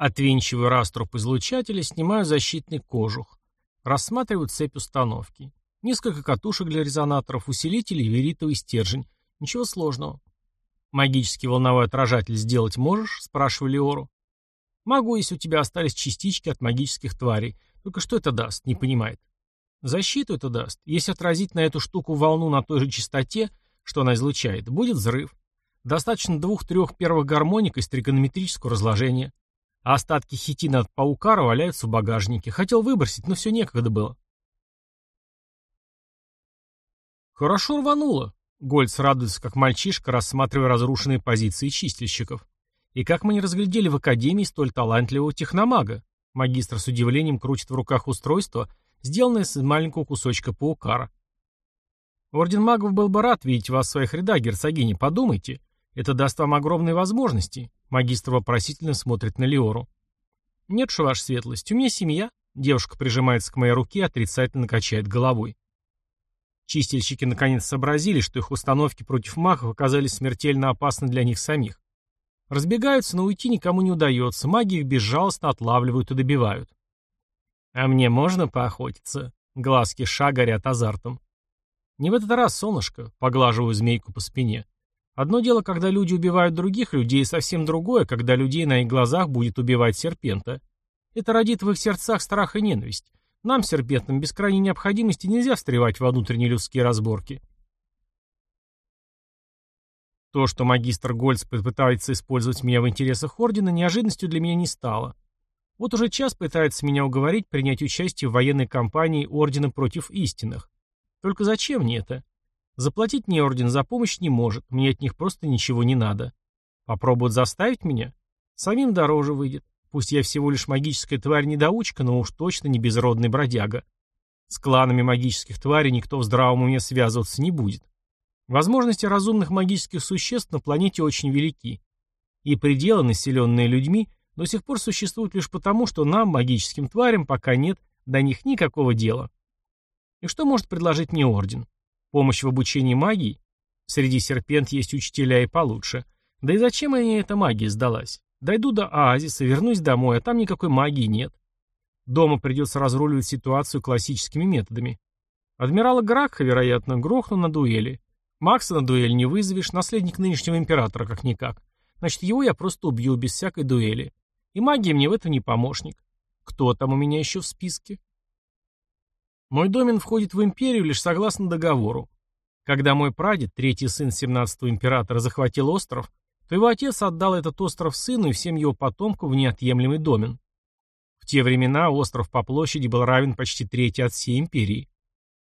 Отвинчиваю раструб излучателя, снимаю защитный кожух. Рассматриваю цепь установки. Несколько катушек для резонаторов, усилитель и веритовый стержень. Ничего сложного. «Магический волновой отражатель сделать можешь?» – спрашиваю Леору. «Могу, если у тебя остались частички от магических тварей. Только что это даст?» – не понимает. «Защиту это даст. Если отразить на эту штуку волну на той же частоте, что она излучает, будет взрыв. Достаточно двух-трех первых гармоник из тригонометрического разложения. А остатки хитина от паукара валяются в багажнике. Хотел выбросить, но все некогда было». «Хорошо рвануло», Гольц радуется, как мальчишка, рассматривая разрушенные позиции чистильщиков. И как мы не разглядели в Академии столь талантливого техномага? Магистр с удивлением крутит в руках устройство, сделанное из маленького кусочка паукара. Орден магов был бы рад видеть вас в своих рядах, герцогиня, подумайте. Это даст вам огромные возможности. Магистр вопросительно смотрит на Леору. Нет уж, ваша светлость, у меня семья. Девушка прижимается к моей руке и отрицательно качает головой. Чистильщики наконец сообразили, что их установки против махов оказались смертельно опасны для них самих. Разбегаются, но уйти никому не удается, маги их безжалостно отлавливают и добивают. «А мне можно поохотиться?» Глазки ша горят азартом. «Не в этот раз, солнышко», — поглаживаю змейку по спине. «Одно дело, когда люди убивают других людей, совсем другое, когда людей на их глазах будет убивать серпента. Это родит в их сердцах страх и ненависть. Нам, серпентным, без крайней необходимости нельзя встревать во внутренние людские разборки. То, что магистр Гольц пытается использовать меня в интересах Ордена, неожиданностью для меня не стало. Вот уже час пытается меня уговорить принять участие в военной кампании Ордена против истинных. Только зачем мне это? Заплатить мне Орден за помощь не может, мне от них просто ничего не надо. Попробуют заставить меня? Самим дороже выйдет. Пусть я всего лишь магическая тварь-недоучка, но уж точно не безродный бродяга. С кланами магических тварей никто в здравом уме связываться не будет. Возможности разумных магических существ на планете очень велики. И пределы, населенные людьми, до сих пор существуют лишь потому, что нам, магическим тварям, пока нет до них никакого дела. И что может предложить мне Орден? Помощь в обучении магии? Среди серпент есть учителя и получше. Да и зачем мне эта магия сдалась? Дойду до оазиса, вернусь домой, а там никакой магии нет. Дома придется разруливать ситуацию классическими методами. Адмирала Гракха, вероятно, грохну на дуэли. Макса на дуэль не вызовешь, наследник нынешнего императора как-никак. Значит, его я просто убью без всякой дуэли. И магия мне в этом не помощник. Кто там у меня еще в списке? Мой домен входит в империю лишь согласно договору. Когда мой прадед, третий сын 17-го императора, захватил остров, то его отец отдал этот остров сыну и всем его потомкам в неотъемлемый домен. В те времена остров по площади был равен почти трети от всей империи.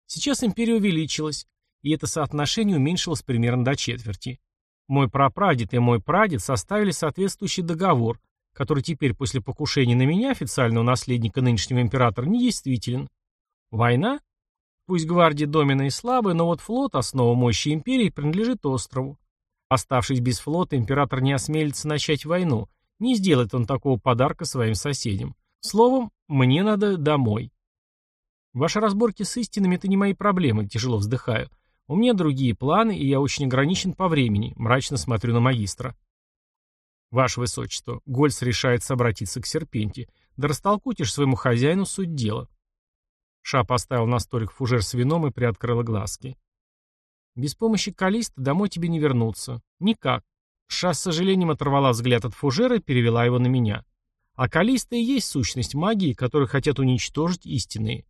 Сейчас империя увеличилась, и это соотношение уменьшилось примерно до четверти. Мой прапрадед и мой прадед составили соответствующий договор, который теперь после покушения на меня, официального наследника нынешнего императора, недействителен. Война? Пусть гвардии домина и слабая, но вот флот, основа мощи империи, принадлежит острову. Оставшись без флота, император не осмелится начать войну. Не сделает он такого подарка своим соседям. Словом, мне надо домой. Ваши разборки с истинами – это не мои проблемы, тяжело вздыхаю. У меня другие планы, и я очень ограничен по времени, мрачно смотрю на магистра. Ваше Высочество, Гольц решается обратиться к Серпенте. Да растолкуйте ж своему хозяину суть дела. Ша поставил на столик фужер с вином и приоткрыла глазки. Без помощи Калиста домой тебе не вернуться. Никак. Ша с сожалением оторвала взгляд от фужера и перевела его на меня. А Калиста и есть сущность магии, которую хотят уничтожить истинные.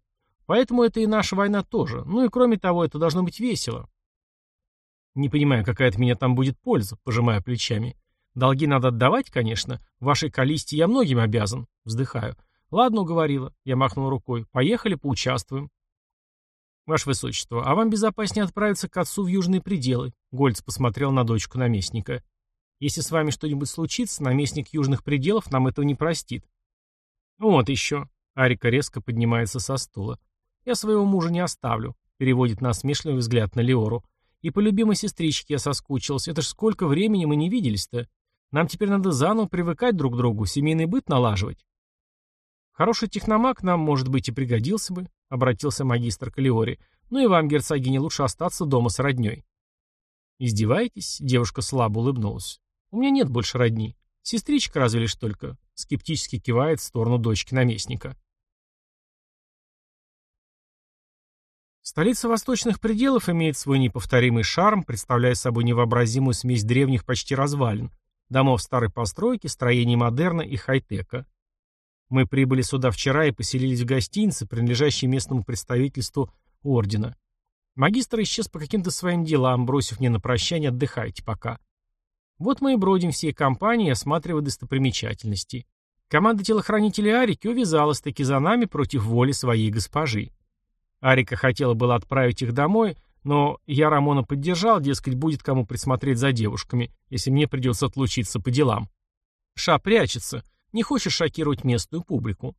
Поэтому это и наша война тоже. Ну и кроме того, это должно быть весело. Не понимаю, какая от меня там будет польза, пожимая плечами. Долги надо отдавать, конечно. Вашей Калисте я многим обязан. Вздыхаю. Ладно, уговорила. Я махнул рукой. Поехали, поучаствуем. «Ваше Высочество, а вам безопаснее отправиться к отцу в южные пределы», — Гольц посмотрел на дочку наместника. «Если с вами что-нибудь случится, наместник южных пределов нам этого не простит». «Вот еще», — Арика резко поднимается со стула. «Я своего мужа не оставлю», — переводит насмешливый взгляд на Леору. «И по любимой сестричке я соскучился. Это ж сколько времени мы не виделись-то. Нам теперь надо заново привыкать друг к другу, семейный быт налаживать». «Хороший техномаг нам, может быть, и пригодился бы», — обратился магистр Калиори. «Ну и вам, герцогиня, лучше остаться дома с роднёй». «Издеваетесь?» — девушка слабо улыбнулась. «У меня нет больше родни. Сестричка разве лишь только. скептически кивает в сторону дочки наместника. Столица восточных пределов имеет свой неповторимый шарм, представляя собой невообразимую смесь древних почти развалин, домов старой постройки, строений модерна и хай-тека. Мы прибыли сюда вчера и поселились в гостинице, принадлежащей местному представительству ордена. Магистр исчез по каким-то своим делам, бросив мне на прощание «отдыхайте пока». Вот мы и бродим всей компанией, осматривая достопримечательности. Команда телохранителей Арики увязалась-таки за нами против воли своей госпожи. Арика хотела было отправить их домой, но я Рамона поддержал, дескать, будет кому присмотреть за девушками, если мне придется отлучиться по делам. Ша прячется, не хочет шокировать местную публику.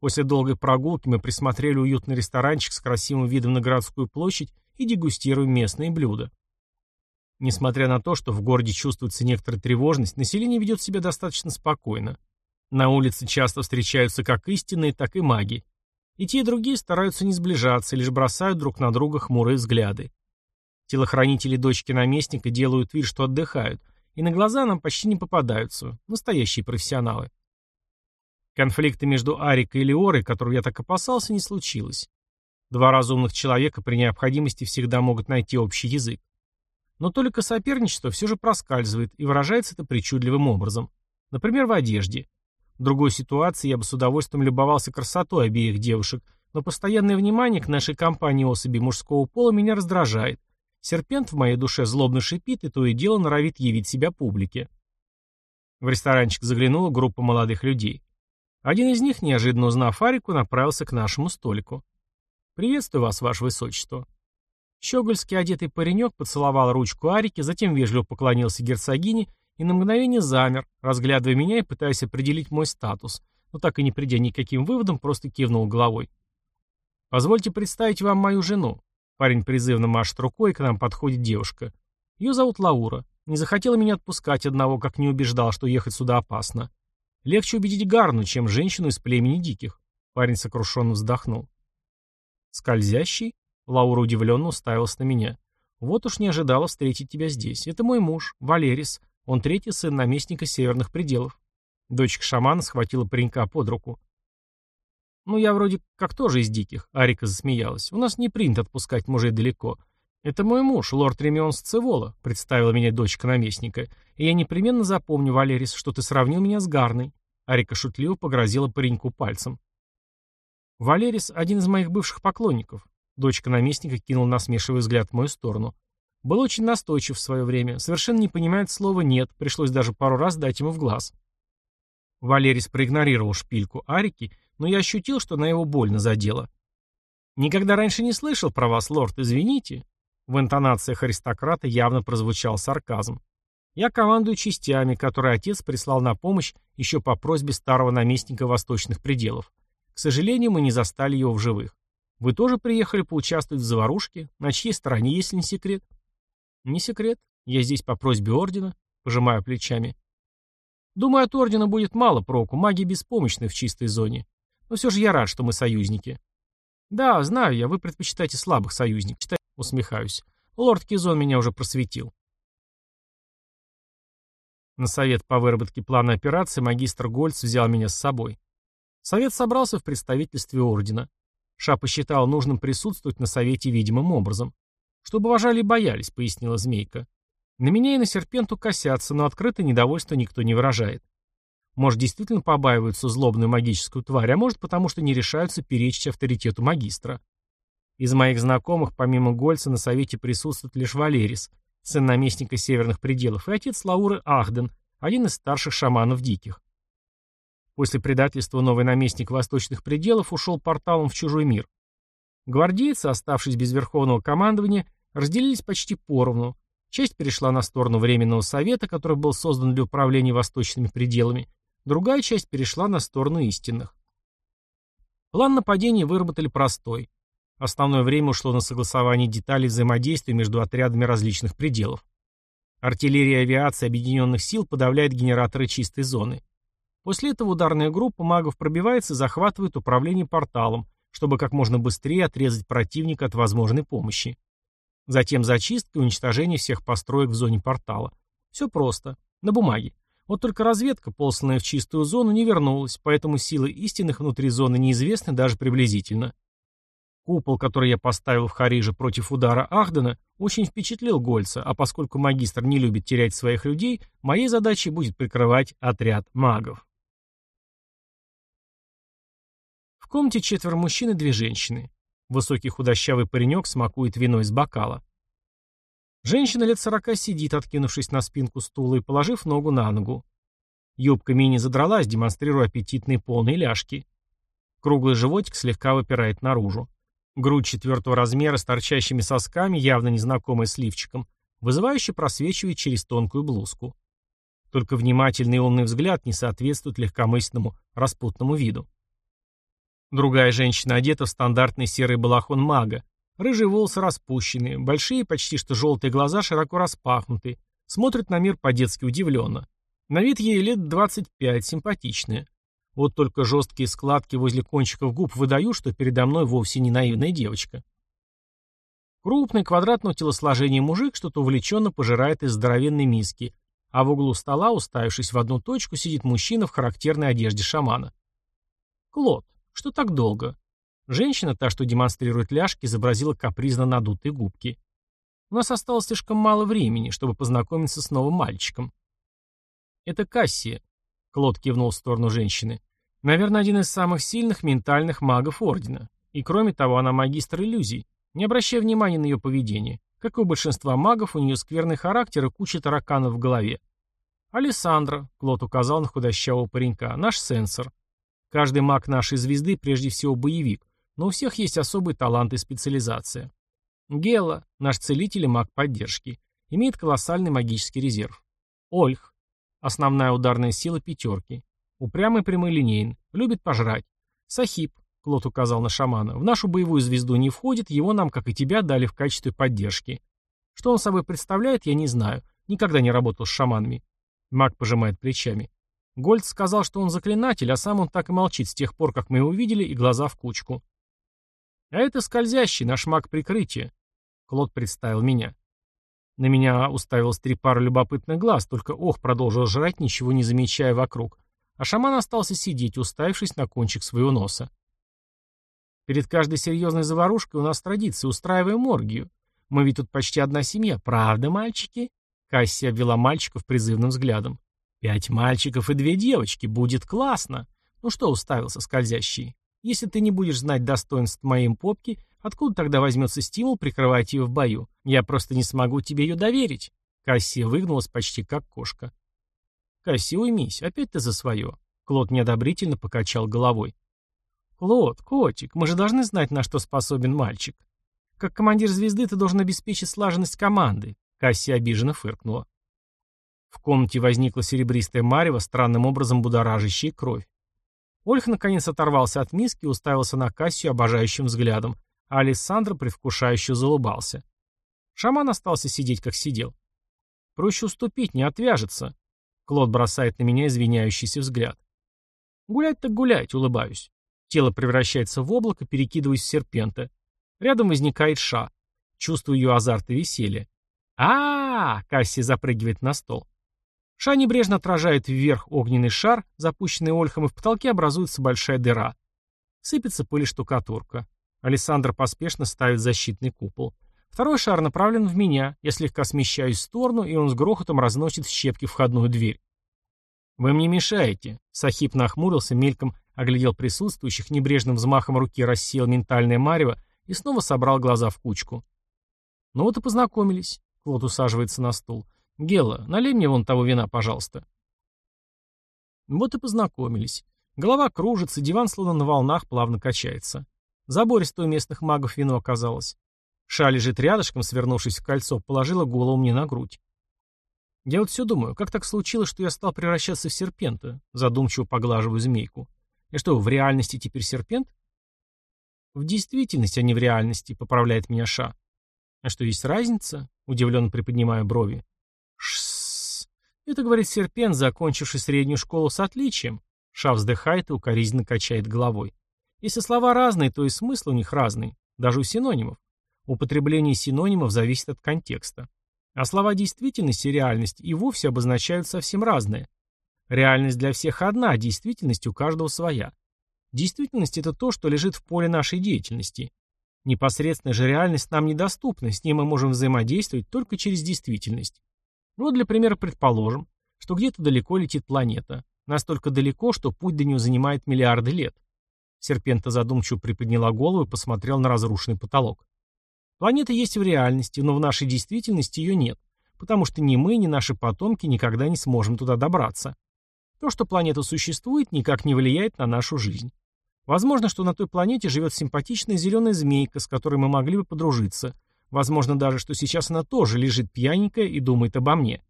После долгой прогулки мы присмотрели уютный ресторанчик с красивым видом на городскую площадь и дегустируем местные блюда. Несмотря на то, что в городе чувствуется некоторая тревожность, население ведет себя достаточно спокойно. На улице часто встречаются как истинные, так и маги. И те, и другие стараются не сближаться, лишь бросают друг на друга хмурые взгляды. Телохранители дочки наместника делают вид, что отдыхают, и на глаза нам почти не попадаются, настоящие профессионалы. Конфликта между Арикой и Леорой, которого я так опасался, не случилось. Два разумных человека при необходимости всегда могут найти общий язык. Но только соперничество все же проскальзывает, и выражается это причудливым образом. Например, в одежде. В другой ситуации я бы с удовольствием любовался красотой обеих девушек, но постоянное внимание к нашей компании особей мужского пола меня раздражает. Серпент в моей душе злобно шипит и то и дело норовит явить себя публике. В ресторанчик заглянула группа молодых людей. Один из них, неожиданно узнав Арику, направился к нашему столику. «Приветствую вас, ваше высочество». Щегольский одетый паренек поцеловал ручку Арики, затем вежливо поклонился герцогине и на мгновение замер, разглядывая меня и пытаясь определить мой статус, но так и не придя никаким выводом, просто кивнул головой. «Позвольте представить вам мою жену». Парень призывно машет рукой, и к нам подходит девушка. Ее зовут Лаура. Не захотела меня отпускать одного, как не убеждал, что ехать сюда опасно. Легче убедить Гарну, чем женщину из племени диких. Парень сокрушенно вздохнул. «Скользящий?» Лаура удивленно уставилась на меня. «Вот уж не ожидала встретить тебя здесь. Это мой муж, Валерис. Он третий сын наместника северных пределов. Дочка шамана схватила паренька под руку. «Ну, я вроде как тоже из диких», — Арика засмеялась. «У нас не принято отпускать мужей далеко. Это мой муж, лорд Ремион Сцевола», — представила меня дочка наместника. «И я непременно запомню, Валерис, что ты сравнил меня с Гарной». Арика шутливо погрозила пареньку пальцем. «Валерис — один из моих бывших поклонников». Дочка наместника кинула насмешливый взгляд в мою сторону. Был очень настойчив в свое время, совершенно не понимает слова «нет», пришлось даже пару раз дать ему в глаз. Валерис проигнорировал шпильку Арики, но я ощутил, что на его больно задело. «Никогда раньше не слышал про вас, лорд, извините». В интонациях аристократа явно прозвучал сарказм. «Я командую частями, которые отец прислал на помощь еще по просьбе старого наместника восточных пределов. К сожалению, мы не застали его в живых. Вы тоже приехали поучаствовать в заварушке? На чьей стороне, если не секрет?» Не секрет. Я здесь по просьбе ордена. Пожимаю плечами. Думаю, от ордена будет мало проку. Маги беспомощны в чистой зоне. Но все же я рад, что мы союзники. Да, знаю я, вы предпочитаете слабых союзников. Усмехаюсь. Лорд Кизон меня уже просветил. На совет по выработке плана операции магистр Гольц взял меня с собой. Совет собрался в представительстве ордена. Ша посчитал нужным присутствовать на совете видимым образом. «Чтобы уважали и боялись», — пояснила змейка. «На меня и на серпенту косятся, но открытое недовольство никто не выражает. Может, действительно побаиваются злобную магическую тварь, а может, потому что не решаются перечить авторитету магистра. Из моих знакомых, помимо Гольца, на совете присутствует лишь Валерис, сын наместника северных пределов, и отец Лауры Ахден, один из старших шаманов диких. После предательства новый наместник восточных пределов ушел порталом в чужой мир. Гвардейцы, оставшись без верховного командования, разделились почти поровну. Часть перешла на сторону Временного совета, который был создан для управления восточными пределами, другая часть перешла на сторону истинных. План нападения выработали простой. Основное время ушло на согласование деталей взаимодействия между отрядами различных пределов. Артиллерия и авиация объединенных сил подавляет генераторы чистой зоны. После этого ударная группа магов пробивается и захватывает управление порталом, чтобы как можно быстрее отрезать противника от возможной помощи. Затем зачистка и уничтожение всех построек в зоне портала. Все просто. На бумаге. Вот только разведка, посланная в чистую зону, не вернулась, поэтому силы истинных внутри зоны неизвестны даже приблизительно. Купол, который я поставил в Хариже против удара Ахдена, очень впечатлил Гольца, а поскольку магистр не любит терять своих людей, моей задачей будет прикрывать отряд магов. В комнате четверо мужчин и две женщины. Высокий худощавый паренек смакует вино из бокала. Женщина лет сорока сидит, откинувшись на спинку стула и положив ногу на ногу. Юбка мини задралась, демонстрируя аппетитные полные ляжки. Круглый животик слегка выпирает наружу. Грудь четвертого размера с торчащими сосками, явно незнакомая с лифчиком, вызывающе просвечивает через тонкую блузку. Только внимательный и умный взгляд не соответствует легкомысленному, распутному виду. Другая женщина одета в стандартный серый балахон мага. Рыжие волосы распущены, большие, почти что желтые глаза широко распахнуты, смотрит на мир по-детски удивленно. На вид ей лет 25, симпатичная. Вот только жесткие складки возле кончиков губ выдают, что передо мной вовсе не наивная девочка. Крупный квадратного телосложения мужик что-то увлеченно пожирает из здоровенной миски, а в углу стола, уставившись в одну точку, сидит мужчина в характерной одежде шамана. Клод, что так долго? Женщина, та, что демонстрирует ляжки, изобразила капризно надутые губки. У нас осталось слишком мало времени, чтобы познакомиться с новым мальчиком. Это Кассия, Клод кивнул в сторону женщины. Наверное, один из самых сильных ментальных магов Ордена. И кроме того, она магистр иллюзий. Не обращая внимания на ее поведение. Как и у большинства магов, у нее скверный характер и куча тараканов в голове. «Алессандра», — Клод указал на худощавого паренька, — «наш сенсор. Каждый маг нашей звезды прежде всего боевик, но у всех есть особый талант и специализация. Гела, наш целитель и маг поддержки, имеет колоссальный магический резерв. Ольх, Основная ударная сила пятерки. Упрямый прямолинейен. Любит пожрать. Сахиб, Клод указал на шамана, в нашу боевую звезду не входит, его нам, как и тебя, дали в качестве поддержки. Что он собой представляет, я не знаю. Никогда не работал с шаманами. Маг пожимает плечами. Гольд сказал, что он заклинатель, а сам он так и молчит с тех пор, как мы его увидели, и глаза в кучку. А это скользящий, наш маг прикрытия. Клод представил меня. На меня уставилось три пары любопытных глаз, только ох продолжил жрать, ничего не замечая вокруг. А шаман остался сидеть, уставившись на кончик своего носа. Перед каждой серьезной заварушкой у нас традиция, устраиваем оргию. Мы ведь тут почти одна семья, правда, мальчики? Касси обвела мальчиков призывным взглядом. Пять мальчиков и две девочки, будет классно. Ну что уставился, скользящий? Если ты не будешь знать достоинств моей попки, Откуда тогда возьмется стимул прикрывать ее в бою? Я просто не смогу тебе ее доверить. Кассия выгнулась почти как кошка. Кассия, уймись, опять ты за свое. Клод неодобрительно покачал головой. Клод, котик, мы же должны знать, на что способен мальчик. Как командир звезды ты должен обеспечить слаженность команды. Кассия обиженно фыркнула. В комнате возникла серебристая марево, странным образом будоражащая кровь. Ольх наконец оторвался от миски и уставился на Кассию обожающим взглядом, а Александр предвкушающе залыбался. Шаман остался сидеть, как сидел. Проще уступить, не отвяжется. Клод бросает на меня извиняющийся взгляд. Гулять так гулять, улыбаюсь. Тело превращается в облако, перекидываясь в серпента. Рядом возникает Ша. Чувствую ее азарт и веселье. а, -а, -а Касси запрыгивает на стол. Ша небрежно отражает вверх огненный шар, запущенный ольхом, и в потолке образуется большая дыра. Сыпется пыль штукатурка. Александр поспешно ставит защитный купол. Второй шар направлен в меня, я слегка смещаюсь в сторону, и он с грохотом разносит в щепки входную дверь. «Вы мне мешаете», — Сахип нахмурился, мельком оглядел присутствующих, небрежным взмахом руки рассеял ментальное марево и снова собрал глаза в кучку. «Ну вот и познакомились», — Клод усаживается на стул. «Гела, налей мне вон того вина, пожалуйста». Вот и познакомились. Голова кружится, диван словно на волнах плавно качается. Забористое у местных магов вино оказалось. Ша лежит рядышком, свернувшись в кольцо, положила голову мне на грудь. Я вот все думаю, как так случилось, что я стал превращаться в серпента? Задумчиво поглаживаю змейку. И что, в реальности теперь серпент? В действительности, а не в реальности, поправляет меня Ша. А что, есть разница? Удивленно приподнимая брови. Это говорит серпент, закончивший среднюю школу с отличием. Ша вздыхает и укоризненно качает головой. Если слова разные, то и смысл у них разный, даже у синонимов. Употребление синонимов зависит от контекста. А слова действительность и реальность и вовсе обозначают совсем разное. Реальность для всех одна, а действительность у каждого своя. Действительность – это то, что лежит в поле нашей деятельности. Непосредственная же реальность нам недоступна, с ней мы можем взаимодействовать только через действительность. Вот для примера предположим, что где-то далеко летит планета. Настолько далеко, что путь до нее занимает миллиарды лет. Серпента задумчиво приподняла голову и посмотрел на разрушенный потолок. Планета есть в реальности, но в нашей действительности ее нет, потому что ни мы, ни наши потомки никогда не сможем туда добраться. То, что планета существует, никак не влияет на нашу жизнь. Возможно, что на той планете живет симпатичная зеленая змейка, с которой мы могли бы подружиться. Возможно даже, что сейчас она тоже лежит пьяненькая и думает обо мне.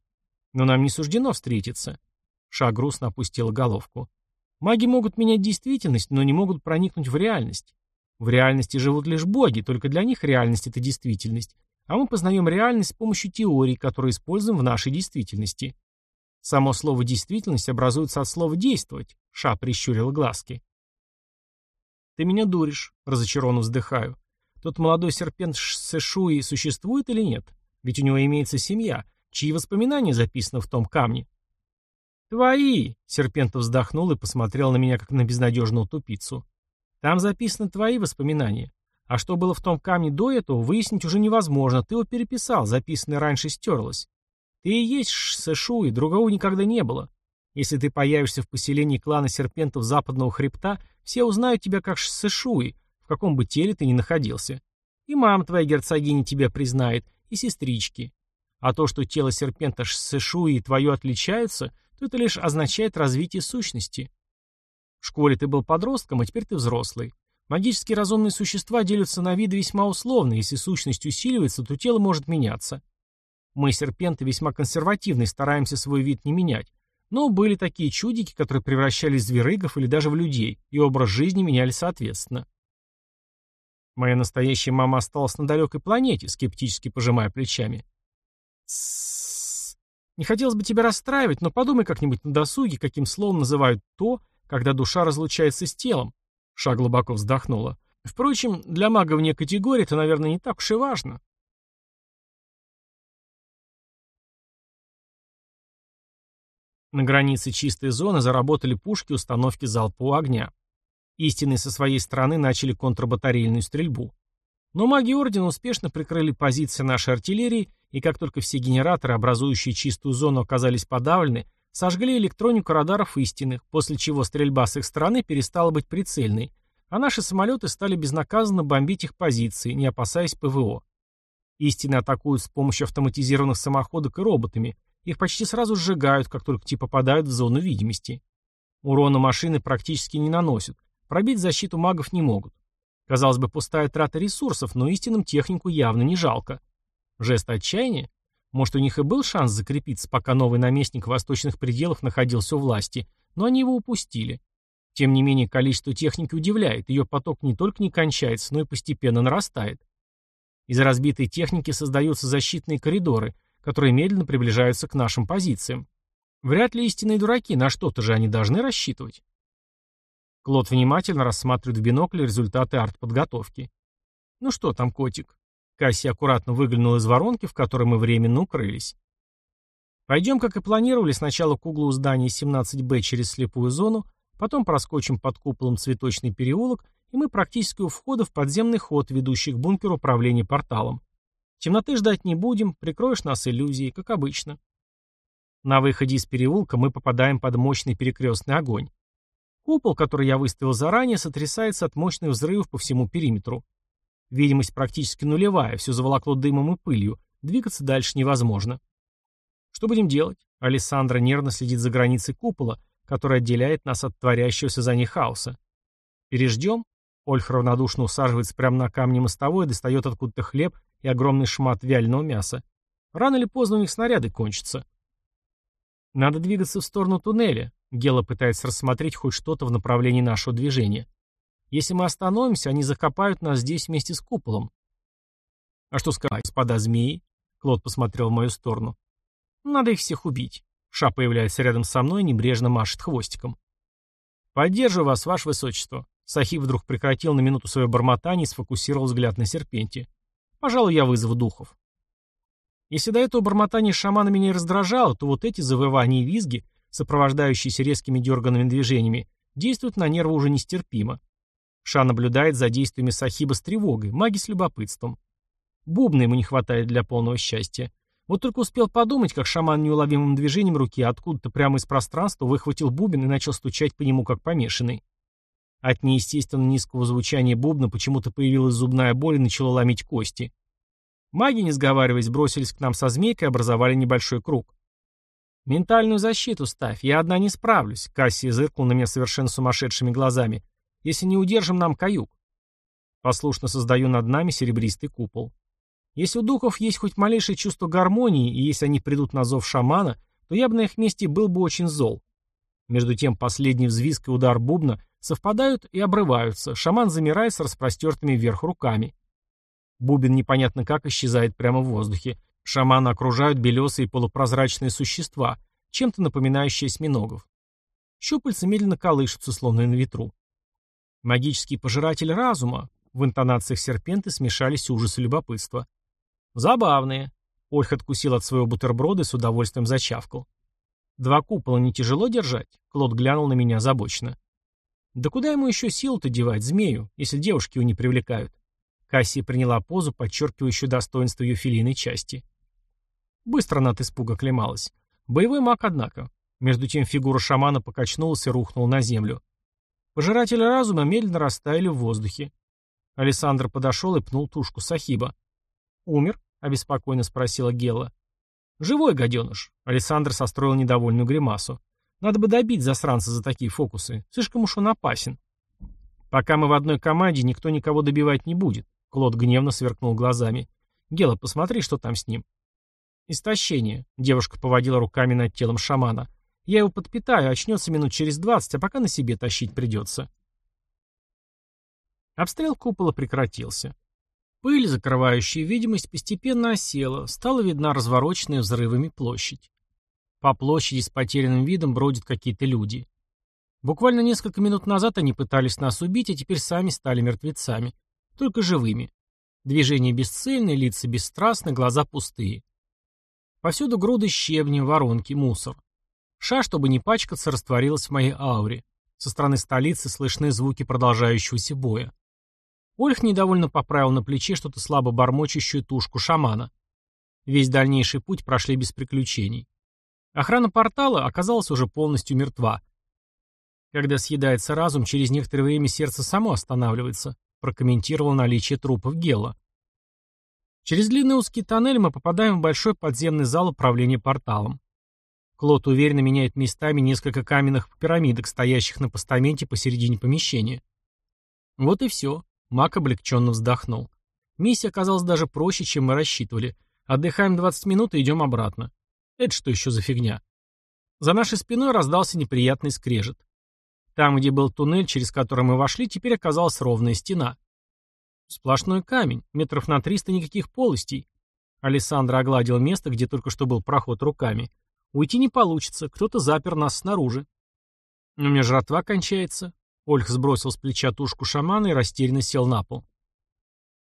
Но нам не суждено встретиться. Ша грустно опустила головку. Маги могут менять действительность, но не могут проникнуть в реальность. В реальности живут лишь боги, только для них реальность — это действительность. А мы познаем реальность с помощью теорий, которые используем в нашей действительности. Само слово «действительность» образуется от слова «действовать», — Ша прищурила глазки. «Ты меня дуришь», — разочарованно вздыхаю. «Тот молодой серпент Сэшуи существует или нет? Ведь у него имеется семья, чьи воспоминания записаны в том камне?» «Твои!» — Серпентов вздохнул и посмотрел на меня, как на безнадежную тупицу. Там записаны твои воспоминания. А что было в том камне до этого, выяснить уже невозможно. Ты его переписал, записанное раньше стерлось. Ты и есть Сэшу, и другого никогда не было. Если ты появишься в поселении клана серпентов западного хребта, все узнают тебя как Сэшуи, в каком бы теле ты ни находился. И мама твоя герцогиня тебя признает, и сестрички. А то, что тело серпента Сэшуи и твое отличаются, то это лишь означает развитие сущности. В школе ты был подростком, а теперь ты взрослый. Магические разумные существа делятся на виды весьма условно, если сущность усиливается, то тело может меняться. Мы, серпенты, весьма консервативны стараемся свой вид не менять. Но были такие чудики, которые превращались в зверыгов или даже в людей, и образ жизни меняли соответственно. Моя настоящая мама осталась на далекой планете, скептически пожимая плечами. Не хотелось бы тебя расстраивать, но подумай как-нибудь на досуге, каким словом называют то, когда душа разлучается с телом. Ша глубоко вздохнула. Впрочем, для мага вне категории это, наверное, не так уж и важно. На границе чистой зоны заработали пушки установки залпового огня. Истинные со своей стороны начали контрбатарейную стрельбу. Но маги Ордена успешно прикрыли позиции нашей артиллерии, и как только все генераторы, образующие чистую зону, оказались подавлены, Сожгли электронику радаров истинных, после чего стрельба с их стороны перестала быть прицельной, а наши самолеты стали безнаказанно бомбить их позиции, не опасаясь ПВО. Истины атакуют с помощью автоматизированных самоходок и роботами, их почти сразу сжигают, как только те попадают в зону видимости. Урона машины практически не наносят, пробить защиту магов не могут. Казалось бы, пустая трата ресурсов, но истинным технику явно не жалко. Жест отчаяния? Может, у них и был шанс закрепиться, пока новый наместник в восточных пределах находился у власти, но они его упустили. Тем не менее, количество техники удивляет, ее поток не только не кончается, но и постепенно нарастает. Из разбитой техники создаются защитные коридоры, которые медленно приближаются к нашим позициям. Вряд ли истинные дураки, на что-то же они должны рассчитывать. Клод внимательно рассматривает в бинокль результаты артподготовки. «Ну что там, котик?» Касси аккуратно выглянул из воронки, в которой мы временно укрылись. Пойдем, как и планировали, сначала к углу здания 17Б через слепую зону, потом проскочим под куполом цветочный переулок, и мы практически у входа в подземный ход, ведущий к бункеру управления порталом. Темноты ждать не будем, прикроешь нас иллюзией, как обычно. На выходе из переулка мы попадаем под мощный перекрестный огонь. Купол, который я выставил заранее, сотрясается от мощных взрывов по всему периметру. Видимость практически нулевая, все заволокло дымом и пылью. Двигаться дальше невозможно. Что будем делать? Александра нервно следит за границей купола, который отделяет нас от творящегося за ней хаоса. Переждем? Ольх равнодушно усаживается прямо на камне мостовой, достает откуда-то хлеб и огромный шмат вяленого мяса. Рано или поздно у них снаряды кончатся. Надо двигаться в сторону туннеля. Гела пытается рассмотреть хоть что-то в направлении нашего движения. Если мы остановимся, они закопают нас здесь вместе с куполом. А что сказать, господа змеи? Клод посмотрел в мою сторону. Надо их всех убить. Ша появляется рядом со мной и небрежно машет хвостиком. Поддерживаю вас, ваше высочество. Сахи вдруг прекратил на минуту свое бормотание и сфокусировал взгляд на серпенте. Пожалуй, я вызову духов. Если до этого бормотание шамана меня и раздражало, то вот эти завывания и визги сопровождающиеся резкими дерганными движениями, действуют на нервы уже нестерпимо. Ша наблюдает за действиями Сахиба с тревогой, маги с любопытством. Бубна ему не хватает для полного счастья. Вот только успел подумать, как шаман неуловимым движением руки откуда-то прямо из пространства выхватил бубен и начал стучать по нему, как помешанный. От неестественно низкого звучания бубна почему-то появилась зубная боль и начала ломить кости. Маги, не сговариваясь, бросились к нам со змейкой и образовали небольшой круг. «Ментальную защиту ставь, я одна не справлюсь», — Кассия зыркнул на меня совершенно сумасшедшими глазами. «Если не удержим, нам каюк». Послушно создаю над нами серебристый купол. Если у духов есть хоть малейшее чувство гармонии, и если они придут на зов шамана, то я бы на их месте был бы очень зол. Между тем последний взвизг и удар бубна совпадают и обрываются, шаман замирает с распростертыми вверх руками. Бубен непонятно как исчезает прямо в воздухе. Шамана окружают белесые полупрозрачные существа, чем-то напоминающие осьминогов. Щупальца медленно колышутся, словно на ветру. Магический пожиратель разума. В интонациях серпенты смешались ужас и любопытство. Забавные. Ольх откусил от своего бутерброда и с удовольствием зачавкал. Два купола не тяжело держать? Клод глянул на меня озабоченно. Да куда ему еще силу-то девать, змею, если девушки его не привлекают? Кассия приняла позу, подчеркивающую достоинство ее филийной части. Быстро она от испуга клемалась. Боевой маг, однако. Между тем фигура шамана покачнулась и рухнула на землю. Пожиратели разума медленно растаяли в воздухе. Александр подошел и пнул тушку Сахиба. «Умер?» — обеспокоенно спросила Гела. «Живой гаденыш!» — Александр состроил недовольную гримасу. «Надо бы добить засранца за такие фокусы. Слишком уж он опасен». «Пока мы в одной команде, никто никого добивать не будет», — Клод гневно сверкнул глазами. «Гела, посмотри, что там с ним». «Истощение», — девушка поводила руками над телом шамана. «Я его подпитаю, очнется минут через двадцать, а пока на себе тащить придется». Обстрел купола прекратился. Пыль, закрывающая видимость, постепенно осела, стала видна развороченная взрывами площадь. По площади с потерянным видом бродят какие-то люди. Буквально несколько минут назад они пытались нас убить, а теперь сами стали мертвецами. Только живыми. Движения бесцельные, лица бесстрастны, глаза пустые. Повсюду груды щебня, воронки, мусор. Ша, чтобы не пачкаться, растворилась в моей ауре. Со стороны столицы слышны звуки продолжающегося боя. Ольх недовольно поправил на плече что-то слабо бормочущую тушку шамана. Весь дальнейший путь прошли без приключений. Охрана портала оказалась уже полностью мертва. Когда съедается разум, через некоторое время сердце само останавливается, прокомментировал наличие трупов Гела. Через длинный узкий тоннель мы попадаем в большой подземный зал управления порталом. Клод уверенно меняет местами несколько каменных пирамидок, стоящих на постаменте посередине помещения. Вот и все. Мак облегченно вздохнул. Миссия оказалась даже проще, чем мы рассчитывали. Отдыхаем 20 минут и идем обратно. Это что еще за фигня? За нашей спиной раздался неприятный скрежет. Там, где был туннель, через который мы вошли, теперь оказалась ровная стена. Сплошной камень, метров на 300 никаких полостей. Александр огладил место, где только что был проход руками. Уйти не получится, кто-то запер нас снаружи. У меня жратва кончается. Ольх сбросил с плеча тушку шамана и растерянно сел на пол.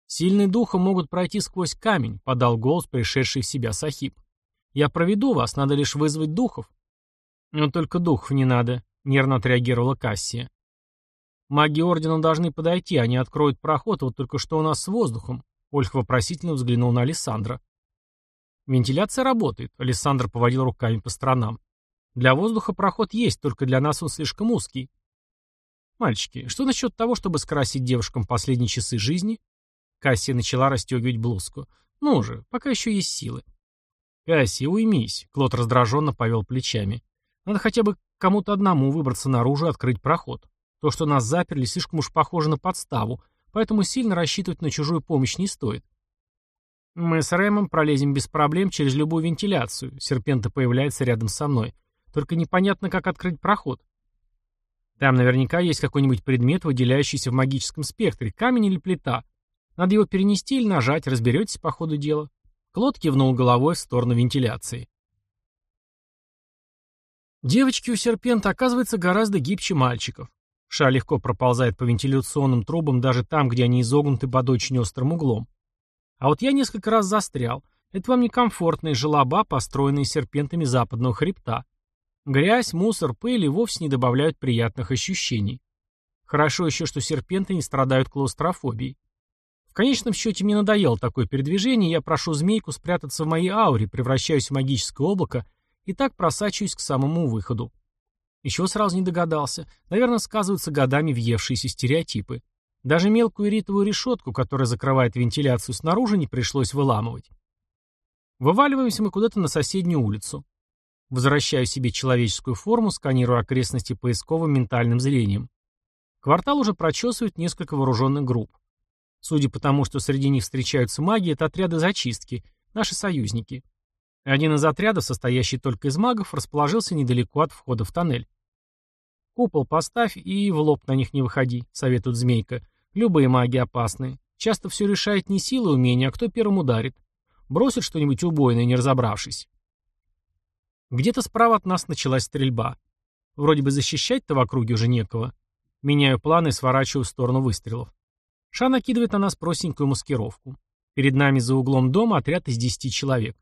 «Сильные духом могут пройти сквозь камень», — подал голос пришедший в себя Сахиб. «Я проведу вас, надо лишь вызвать духов». «Но только духов не надо», — нервно отреагировала Кассия. «Маги Ордена должны подойти, они откроют проход, вот только что у нас с воздухом», — Ольх вопросительно взглянул на Александра. «Вентиляция работает», — Александр поводил руками по сторонам. «Для воздуха проход есть, только для нас он слишком узкий. «Мальчики, что насчет того, чтобы скрасить девушкам последние часы жизни?» Кассия начала расстегивать блузку. «Ну же, пока еще есть силы». «Кассия, уймись», — Клод раздраженно повел плечами. «Надо хотя бы кому-то одному выбраться наружу и открыть проход. То, что нас заперли, слишком уж похоже на подставу, поэтому сильно рассчитывать на чужую помощь не стоит». «Мы с Рэмом пролезем без проблем через любую вентиляцию», — Серпента появляется рядом со мной. «Только непонятно, как открыть проход». Там наверняка есть какой-нибудь предмет, выделяющийся в магическом спектре, камень или плита. Надо его перенести или нажать, разберетесь по ходу дела. Клод кивнул головой в сторону вентиляции. Девочки у серпента оказывается гораздо гибче мальчиков. Ша легко проползает по вентиляционным трубам даже там, где они изогнуты под очень острым углом. А вот я несколько раз застрял. Это вам не комфортные желоба, построенные серпентами западного хребта. Грязь, мусор, пыль и вовсе не добавляют приятных ощущений. Хорошо еще, что серпенты не страдают клаустрофобией. В конечном счете мне надоело такое передвижение, я прошу змейку спрятаться в моей ауре, превращаюсь в магическое облако и так просачиваюсь к самому выходу. Еще сразу не догадался. Наверное, сказываются годами въевшиеся стереотипы. Даже мелкую ритовую решетку, которая закрывает вентиляцию снаружи, не пришлось выламывать. Вываливаемся мы куда-то на соседнюю улицу. Возвращаю себе человеческую форму, сканирую окрестности поисковым ментальным зрением. Квартал уже прочесывает несколько вооруженных групп. Судя по тому, что среди них встречаются маги, это отряды зачистки, наши союзники. Один из отрядов, состоящий только из магов, расположился недалеко от входа в тоннель. «Купол поставь и в лоб на них не выходи», — советует Змейка. «Любые маги опасны. Часто все решает не сила и умения, а кто первым ударит. Бросит что-нибудь убойное, не разобравшись». Где-то справа от нас началась стрельба. Вроде бы защищать-то в округе уже некого. Меняю планы и сворачиваю в сторону выстрелов. Ша накидывает на нас простенькую маскировку. Перед нами за углом дома отряд из десяти человек.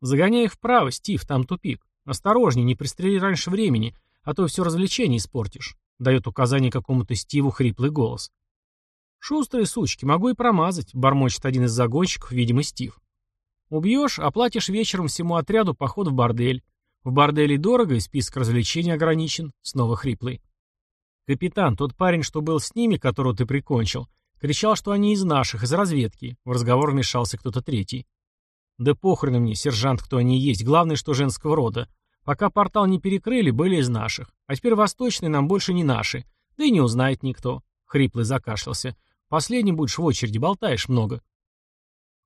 Загоняй их вправо, Стив, там тупик. Осторожней, не пристрели раньше времени, а то все развлечение испортишь. Дает указание какому-то Стиву хриплый голос. Шустрые сучки, могу и промазать, бормочет один из загонщиков, видимо, Стив. Убьешь, оплатишь вечером всему отряду поход в бордель. В борделе дорого и список развлечений ограничен. Снова хриплый. Капитан, тот парень, что был с ними, которого ты прикончил, кричал, что они из наших, из разведки. В разговор вмешался кто-то третий. Да похрен мне, сержант, кто они есть. Главное, что женского рода. Пока портал не перекрыли, были из наших. А теперь восточные нам больше не наши. Да и не узнает никто. Хриплый закашлялся. Последним будешь в очереди, болтаешь много.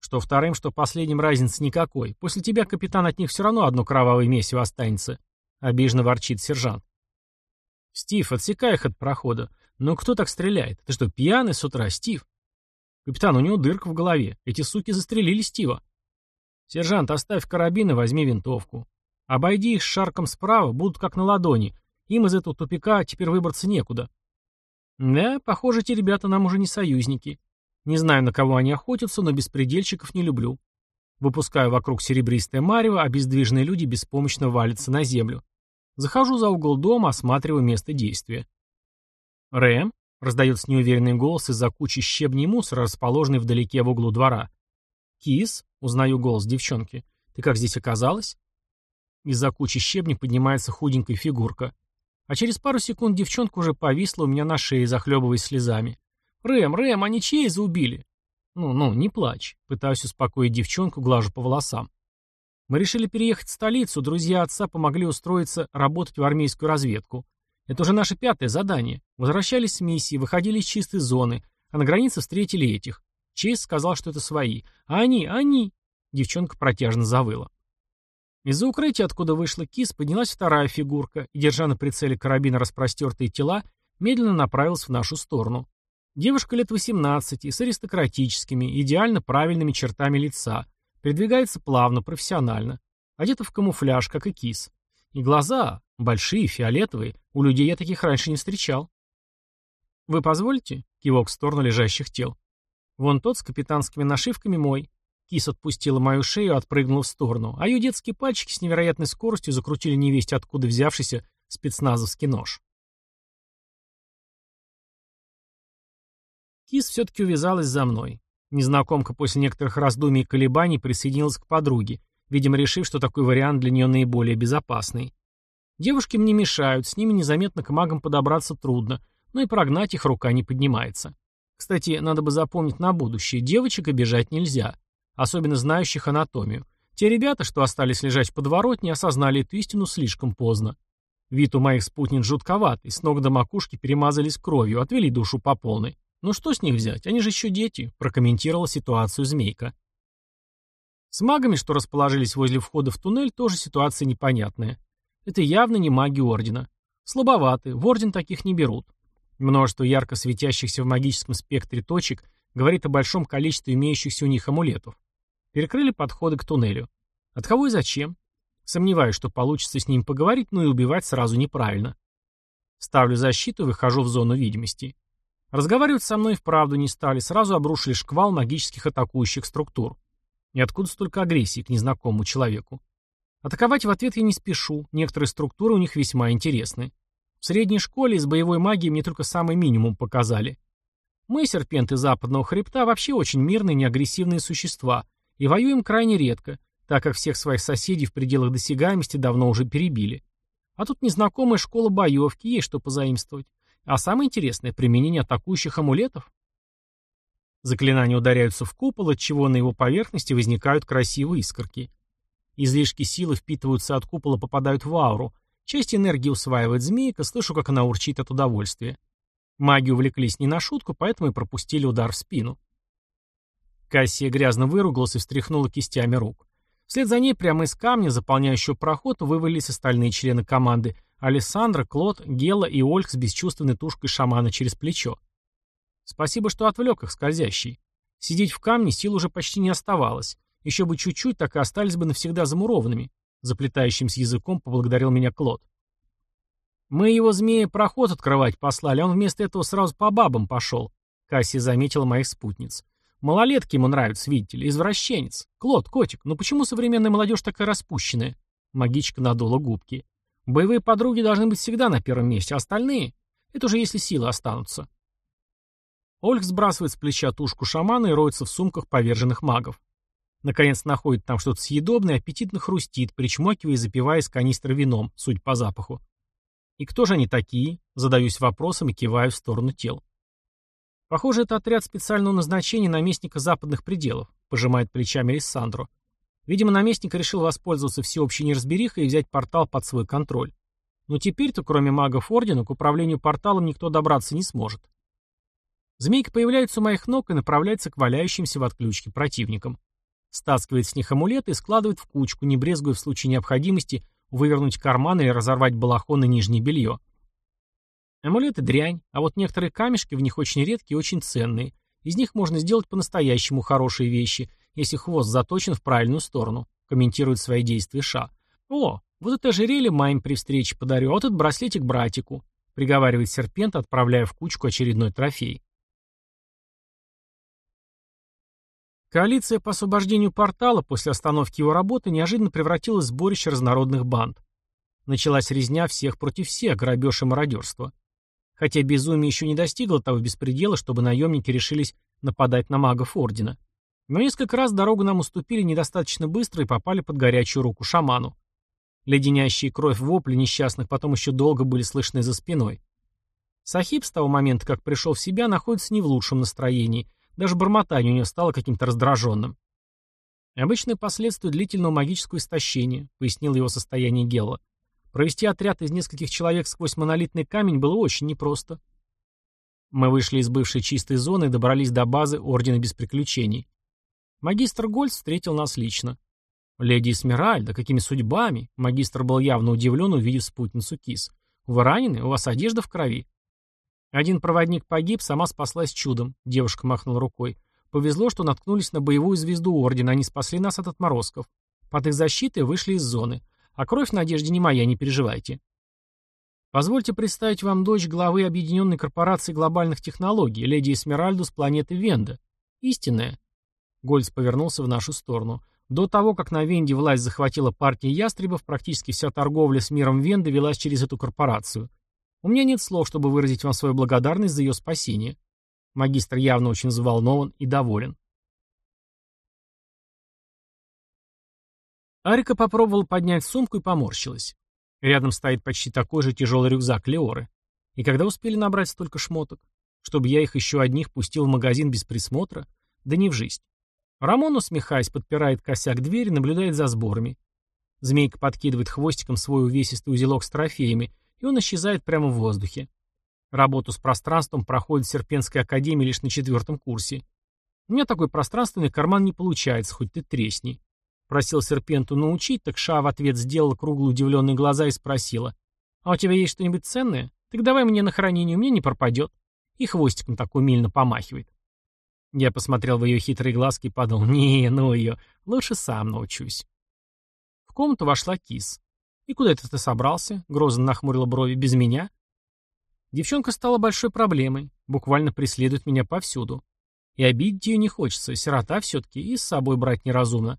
Что вторым, что последним разницы никакой. После тебя, капитан, от них все равно одно кровавое месиво останется. Обиженно ворчит сержант. Стив, отсекай их от прохода. Ну кто так стреляет? Ты что, пьяный с утра, Стив? Капитан, у него дырка в голове. Эти суки застрелили Стива. «Сержант, оставь карабин и возьми винтовку. Обойди их с шарком справа, будут как на ладони. Им из этого тупика теперь выбраться некуда». «Да, похоже, эти ребята нам уже не союзники. Не знаю, на кого они охотятся, но беспредельщиков не люблю. Выпускаю вокруг серебристое марево, а бездвижные люди беспомощно валятся на землю. Захожу за угол дома, осматриваю место действия. «Рэм?» — раздается неуверенный голос из-за кучи щебней мусора, расположенной вдалеке в углу двора. «Кис?» — узнаю голос девчонки. «Ты как здесь оказалась?» Из-за кучи щебня поднимается худенькая фигурка. А через пару секунд девчонка уже повисла у меня на шее, захлебываясь слезами. «Рэм, Рэм, они чьей заубили?» «Ну, ну, не плачь». Пытаюсь успокоить девчонку, глажу по волосам. Мы решили переехать в столицу, друзья отца помогли устроиться работать в армейскую разведку. Это уже наше пятое задание. Возвращались с миссии, выходили из чистой зоны, а на границе встретили этих. Чейз сказал, что это свои. А они, они... Девчонка протяжно завыла. Из-за укрытия, откуда вышла кис, поднялась вторая фигурка и, держа на прицеле карабина распростертые тела, медленно направилась в нашу сторону. Девушка лет 18, с аристократическими, идеально правильными чертами лица, передвигается плавно, профессионально, одета в камуфляж, как и кис. И глаза, большие, фиолетовые, у людей я таких раньше не встречал. «Вы позволите?» — кивок в сторону лежащих тел. Вон тот с капитанскими нашивками мой. Кис отпустила мою шею, отпрыгнула в сторону, а ее детские пальчики с невероятной скоростью закрутили невесть откуда взявшийся спецназовский нож. Кис все-таки увязалась за мной. Незнакомка после некоторых раздумий и колебаний присоединилась к подруге, видимо, решив, что такой вариант для нее наиболее безопасный. Девушки мне мешают, с ними незаметно к магам подобраться трудно, но и прогнать их рука не поднимается. Кстати, надо бы запомнить на будущее, девочек обижать нельзя, особенно знающих анатомию. Те ребята, что остались лежать в подворотне, осознали эту истину слишком поздно. Вид у моих спутниц жутковатый, с ног до макушки перемазались кровью, отвели душу по полной. Ну что с них взять, они же еще дети, прокомментировала ситуацию Змейка. С магами, что расположились возле входа в туннель, тоже ситуация непонятная. Это явно не маги Ордена. Слабоваты, в Орден таких не берут. Множество ярко светящихся в магическом спектре точек говорит о большом количестве имеющихся у них амулетов. Перекрыли подходы к туннелю. От кого и зачем? Сомневаюсь, что получится с ним поговорить, но и убивать сразу неправильно. Ставлю защиту и выхожу в зону видимости. Разговаривать со мной вправду не стали, сразу обрушили шквал магических атакующих структур. И откуда столько агрессии к незнакомому человеку? Атаковать в ответ я не спешу, некоторые структуры у них весьма интересны. В средней школе из боевой магии мне только самый минимум показали. Мы, серпенты западного хребта, вообще очень мирные, неагрессивные существа, и воюем крайне редко, так как всех своих соседей в пределах досягаемости давно уже перебили. А тут незнакомая школа боевки, есть что позаимствовать. А самое интересное — применение атакующих амулетов. Заклинания ударяются в купол, отчего на его поверхности возникают красивые искорки. Излишки силы впитываются от купола, попадают в ауру. Часть энергии усваивает змейка, слышу, как она урчит от удовольствия. Маги увлеклись не на шутку, поэтому и пропустили удар в спину. Кассия грязно выругалась и встряхнула кистями рук. Вслед за ней прямо из камня, заполняющего проход, вывалились остальные члены команды — Алессандра, Клод, Гела и Ольг с бесчувственной тушкой шамана через плечо. Спасибо, что отвлек их, скользящий. Сидеть в камне сил уже почти не оставалось. Еще бы чуть-чуть, так и остались бы навсегда замурованными. Заплетающимся языком поблагодарил меня Клод. Мы его змея проход открывать послали, а он вместо этого сразу по бабам пошел. Кассия заметила моих спутниц. Малолетки ему нравятся, видите ли, извращенец. Клод, котик, ну почему современная молодежь такая распущенная? Магичка надула губки. Боевые подруги должны быть всегда на первом месте, а остальные — это уже если силы останутся. Ольг сбрасывает с плеча тушку шамана и роется в сумках поверженных магов. Наконец находит там что-то съедобное, аппетитно хрустит, причмокивая и запивая из канистры вином, суть по запаху. И кто же они такие? Задаюсь вопросом и киваю в сторону тел. Похоже, это отряд специального назначения наместника западных пределов, пожимает плечами Алессандро. Видимо, наместник решил воспользоваться всеобщей неразберихой и взять портал под свой контроль. Но теперь-то, кроме магов Ордена, к управлению порталом никто добраться не сможет. Змейка появляется у моих ног и направляется к валяющимся в отключке противникам стаскивает с них амулеты и складывает в кучку, не брезгуя в случае необходимости вывернуть карман или разорвать балахон и нижнее белье. Амулеты дрянь, а вот некоторые камешки в них очень редкие и очень ценные. Из них можно сделать по-настоящему хорошие вещи, если хвост заточен в правильную сторону, комментирует свои действия Ша. О, вот это ожерелье маем при встрече подарю, а вот этот браслетик братику, приговаривает серпент, отправляя в кучку очередной трофей. Коалиция по освобождению портала после остановки его работы неожиданно превратилась в сборище разнородных банд. Началась резня всех против всех, грабеж и мародерство. Хотя безумие еще не достигло того беспредела, чтобы наемники решились нападать на магов Ордена. Но несколько раз дорогу нам уступили недостаточно быстро и попали под горячую руку шаману. Леденящие кровь вопли несчастных потом еще долго были слышны за спиной. Сахиб с того момента, как пришел в себя, находится не в лучшем настроении – даже бормотание у нее стало каким-то раздраженным. «Обычное последствие длительного магического истощения», — пояснил его состояние Гелла. «Провести отряд из нескольких человек сквозь монолитный камень было очень непросто». Мы вышли из бывшей чистой зоны и добрались до базы Ордена Без Приключений. Магистр Гольц встретил нас лично. «Леди Эсмеральда, какими судьбами?» Магистр был явно удивлен, увидев спутницу Кис. «Вы ранены? У вас одежда в крови?» Один проводник погиб, сама спаслась чудом, девушка махнула рукой. Повезло, что наткнулись на боевую звезду Ордена, они спасли нас от отморозков. Под их защитой вышли из зоны. А кровь надежде не моя, не переживайте. Позвольте представить вам дочь главы Объединенной корпорации глобальных технологий, леди Эсмеральду с планеты Венда. Истинная. Гольц повернулся в нашу сторону. До того, как на Венде власть захватила партия ястребов, практически вся торговля с миром Венды велась через эту корпорацию. У меня нет слов, чтобы выразить вам свою благодарность за ее спасение. Магистр явно очень взволнован и доволен. Арика попробовала поднять сумку и поморщилась. Рядом стоит почти такой же тяжелый рюкзак Леоры. И когда успели набрать столько шмоток? Чтобы я их еще одних пустил в магазин без присмотра? Да не в жизнь. Рамон, усмехаясь, подпирает косяк двери, наблюдает за сборами. Змейка подкидывает хвостиком свой увесистый узелок с трофеями и он исчезает прямо в воздухе. Работу с пространством проходит в Серпенской академии лишь на четвертом курсе. У меня такой пространственный карман не получается, хоть ты тресни. Просил Серпенту научить, так Ша в ответ сделала круглые удивленные глаза и спросила. «А у тебя есть что-нибудь ценное? Так давай мне на хранение, у меня не пропадет». И хвостиком так умильно помахивает. Я посмотрел в ее хитрые глазки и подумал, не, ну ее, лучше сам научусь. В комнату вошла кис. «И куда это ты собрался?» — Грозно нахмурила брови. «Без меня?» Девчонка стала большой проблемой, буквально преследует меня повсюду. И обидеть ее не хочется, сирота все-таки, и с собой брать неразумно.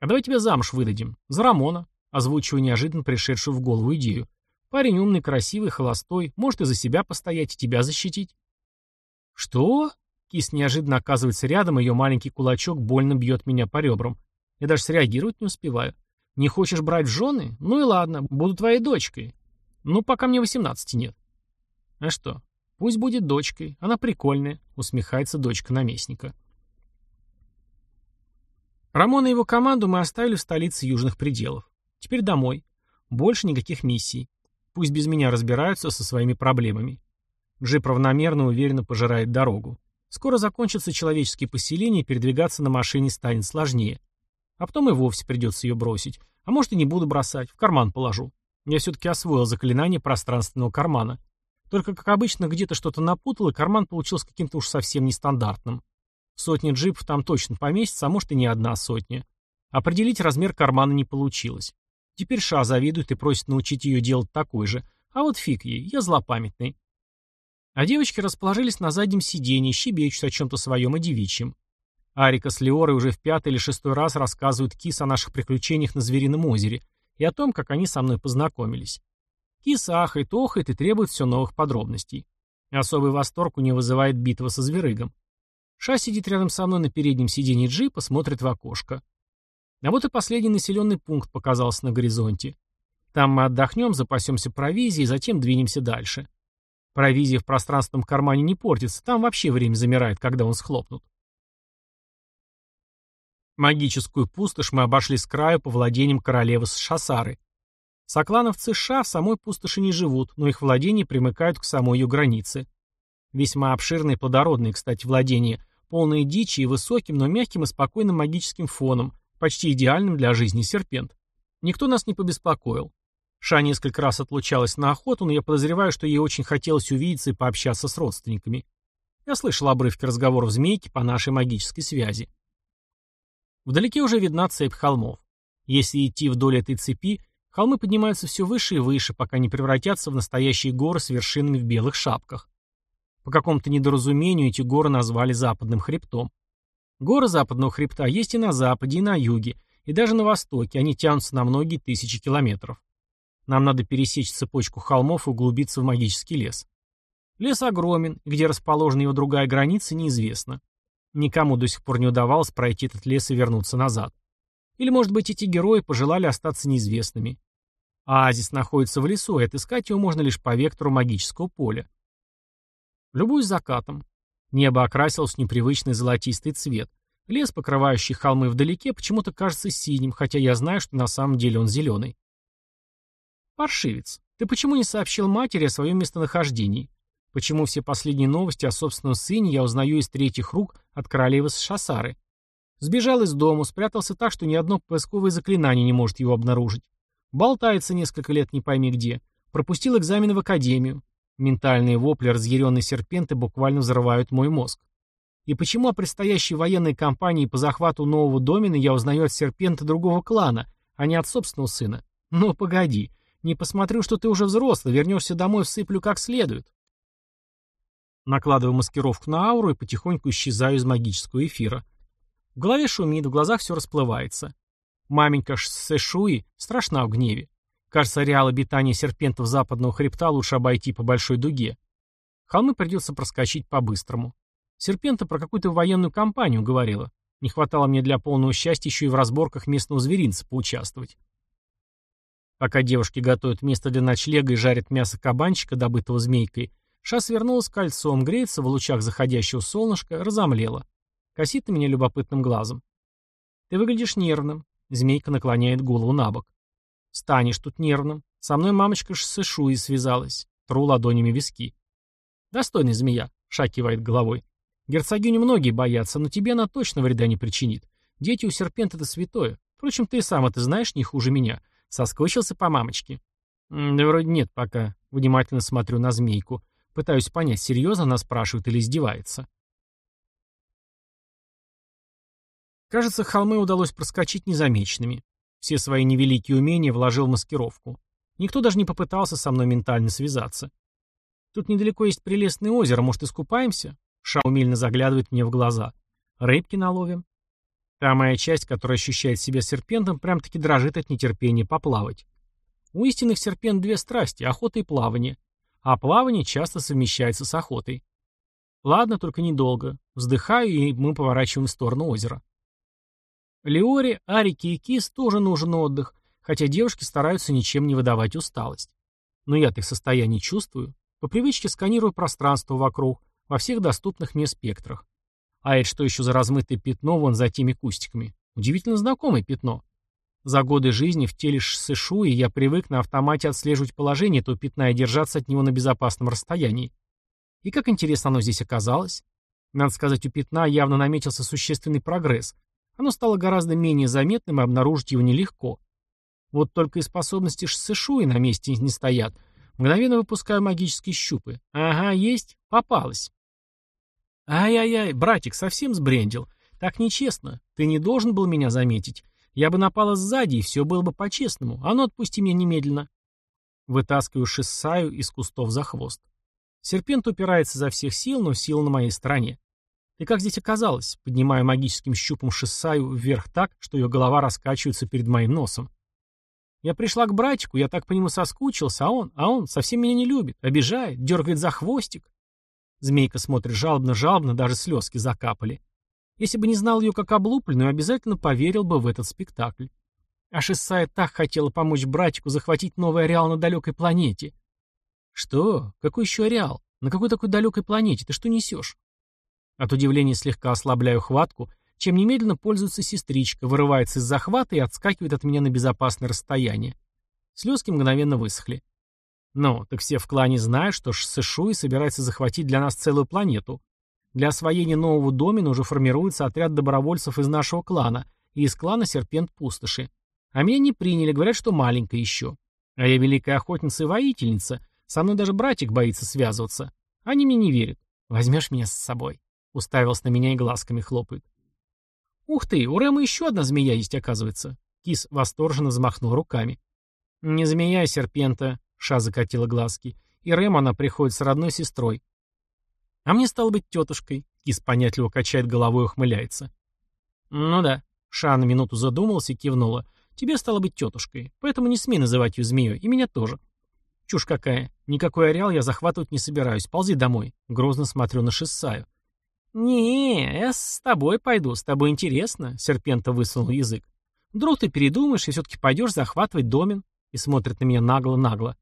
А давай тебя замуж выдадим. За Рамона. Озвучиваю неожиданно пришедшую в голову идею. Парень умный, красивый, холостой. Может и за себя постоять, и тебя защитить. Что? Кис неожиданно оказывается рядом, ее маленький кулачок больно бьет меня по ребрам. Я даже среагировать не успеваю. Не хочешь брать жены? Ну и ладно, буду твоей дочкой. Ну, пока мне 18 нет. А что? Пусть будет дочкой. Она прикольная, усмехается дочка наместника. Рамона и его команду мы оставили в столице южных пределов. Теперь домой. Больше никаких миссий. Пусть без меня разбираются со своими проблемами. Джип равномерно уверенно пожирает дорогу. Скоро закончатся человеческие поселения, и передвигаться на машине станет сложнее. А потом и вовсе придется ее бросить. А может и не буду бросать, в карман положу. Я все-таки освоил заклинание пространственного кармана. Только, как обычно, где-то что-то напутал, и карман получился каким-то уж совсем нестандартным. Сотни джипов там точно поместится, а может и не одна сотня. Определить размер кармана не получилось. Теперь Ша завидует и просит научить ее делать такой же. А вот фиг ей, я злопамятный. А девочки расположились на заднем сиденье, щебечут о чем-то своем и девичьем. Арика с Леорой уже в пятый или шестой раз рассказывают Кис о наших приключениях на Зверином озере и о том, как они со мной познакомились. Кис ахает, охает и требует все новых подробностей. Особый восторг у нее вызывает битва со Зверыгом. Ша сидит рядом со мной на переднем сиденье джипа, смотрит в окошко. А вот и последний населенный пункт показался на горизонте. Там мы отдохнем, запасемся провизией, затем двинемся дальше. Провизия в пространственном кармане не портится, там вообще время замирает, когда он схлопнут. Магическую пустошь мы обошли с краю по владениям королевы Шасары. Соклановцы Ша в самой пустоши не живут, но их владения примыкают к самой ее границе. Весьма обширные и плодородные, кстати, владения, полные дичи и высоким, но мягким и спокойным магическим фоном, почти идеальным для жизни серпент. Никто нас не побеспокоил. Ша несколько раз отлучалась на охоту, но я подозреваю, что ей очень хотелось увидеться и пообщаться с родственниками. Я слышал обрывки разговоров змейки по нашей магической связи. Вдалеке уже видна цепь холмов. Если идти вдоль этой цепи, холмы поднимаются все выше и выше, пока не превратятся в настоящие горы с вершинами в белых шапках. По какому-то недоразумению эти горы назвали западным хребтом. Горы западного хребта есть и на западе, и на юге, и даже на востоке, они тянутся на многие тысячи километров. Нам надо пересечь цепочку холмов и углубиться в магический лес. Лес огромен, где расположена его другая граница, неизвестно. Никому до сих пор не удавалось пройти этот лес и вернуться назад. Или, может быть, эти герои пожелали остаться неизвестными. Оазис находится в лесу, и отыскать его можно лишь по вектору магического поля. Любуюсь закатом. Небо окрасилось в непривычный золотистый цвет. Лес, покрывающий холмы вдалеке, почему-то кажется синим, хотя я знаю, что на самом деле он зеленый. «Паршивец, ты почему не сообщил матери о своем местонахождении? Почему все последние новости о собственном сыне я узнаю из третьих рук от королевы Шасары? Сбежал из дома, спрятался так, что ни одно поисковое заклинание не может его обнаружить. Болтается несколько лет не пойми где. Пропустил экзамены в академию. Ментальные вопли разъяренной серпенты буквально взрывают мой мозг. И почему о предстоящей военной кампании по захвату нового домена я узнаю от серпента другого клана, а не от собственного сына? Ну, погоди. Не посмотрю, что ты уже взрослый, вернешься домой, всыплю как следует. Накладываю маскировку на ауру и потихоньку исчезаю из магического эфира. В голове шумит, в глазах все расплывается. Маменька Сэшуи страшна в гневе. Кажется, ареал обитания серпентов западного хребта лучше обойти по большой дуге. Холмы придется проскочить по-быстрому. Серпента про какую-то военную кампанию говорила. Не хватало мне для полного счастья еще и в разборках местного зверинца поучаствовать. Пока девушки готовят место для ночлега и жарят мясо кабанчика, добытого змейкой, Ша свернулась кольцом, греется в лучах заходящего солнышка, разомлела. Косит на меня любопытным глазом. «Ты выглядишь нервным», — змейка наклоняет голову на бок. «Станешь тут нервным. Со мной мамочка с Шуи связалась». Тру ладонями виски. «Достойный змея», — Ша кивает головой. «Герцогиню многие боятся, но тебе она точно вреда не причинит. Дети у серпента — это святое. Впрочем, ты сам это знаешь не хуже меня. Соскучился по мамочке? Да вроде нет пока. Внимательно смотрю на змейку. Пытаюсь понять, серьезно она спрашивает или издевается. Кажется, холмы удалось проскочить незамеченными. Все свои невеликие умения вложил в маскировку. Никто даже не попытался со мной ментально связаться. Тут недалеко есть прелестное озеро, может, искупаемся? Ша умильно заглядывает мне в глаза. Рыбки наловим. Та моя часть, которая ощущает себя серпентом, прям-таки дрожит от нетерпения поплавать. У истинных серпент две страсти – охота и плавание. А плавание часто совмещается с охотой. Ладно, только недолго. Вздыхаю, и мы поворачиваем в сторону озера. Леоре, Арике и Кис тоже нужен отдых, хотя девушки стараются ничем не выдавать усталость. Но я-то их состояние чувствую. По привычке сканирую пространство вокруг, во всех доступных мне спектрах. А это что еще за размытое пятно вон за теми кустиками? Удивительно знакомое пятно. За годы жизни в теле Сышуи я привык на автомате отслеживать положение этого пятна и держаться от него на безопасном расстоянии. И как интересно оно здесь оказалось? Надо сказать, у пятна явно наметился существенный прогресс. Оно стало гораздо менее заметным, и обнаружить его нелегко. Вот только и способности Сышуи на месте не стоят. Мгновенно выпускаю магические щупы. Ага, есть, попалась. Ай-яй-яй, братик, совсем сбрендил. Так нечестно. Ты не должен был меня заметить. Я бы напала сзади, и все было бы по-честному. А ну отпусти меня немедленно. Вытаскиваю Шиссаю из кустов за хвост. Серпент упирается изо всех сил, но сила на моей стороне. Ты как здесь оказалась? Поднимаю магическим щупом Шиссаю вверх так, что ее голова раскачивается перед моим носом. Я пришла к братику, я так по нему соскучился, а он, а он совсем меня не любит, обижает, дергает за хвостик. Змейка смотрит жалобно-жалобно, даже слезки закапали. Если бы не знал ее как облупленную, обязательно поверил бы в этот спектакль. А Шиссая так хотела помочь братику захватить новый ареал на далекой планете. Что? Какой еще ареал? На какой такой далекой планете? Ты что несешь? От удивления слегка ослабляю хватку, чем немедленно пользуется сестричка, вырывается из захвата и отскакивает от меня на безопасное расстояние. Слезки мгновенно высохли. Ну, так все в клане знают, что Сэшуи собирается захватить для нас целую планету. Для освоения нового домена уже формируется отряд добровольцев из нашего клана и из клана Серпент Пустоши. А меня не приняли, говорят, что маленькая еще. А я великая охотница и воительница. Со мной даже братик боится связываться. Они мне не верят. Возьмешь меня с собой? Уставился на меня и глазками хлопает. Ух ты, у Рэма еще одна змея есть, оказывается. Кис восторженно взмахнул руками. Не змея, а серпента, Ша закатила глазки. И Рэм она приходит с родной сестрой. А мне стало быть тетушкой. Кис понятливо качает головой и ухмыляется. Ну да. Ша на минуту задумалась и кивнула. Тебе стало быть тетушкой, поэтому не смей называть ее змеей, и меня тоже. Чушь какая. Никакой ареал я захватывать не собираюсь. Ползи домой. Грозно смотрю на Шиссаю. «Не, я с тобой пойду, с тобой интересно», — Серпента высунул язык. «Вдруг ты передумаешь и все-таки пойдешь захватывать домен?» И смотрит на меня нагло-нагло.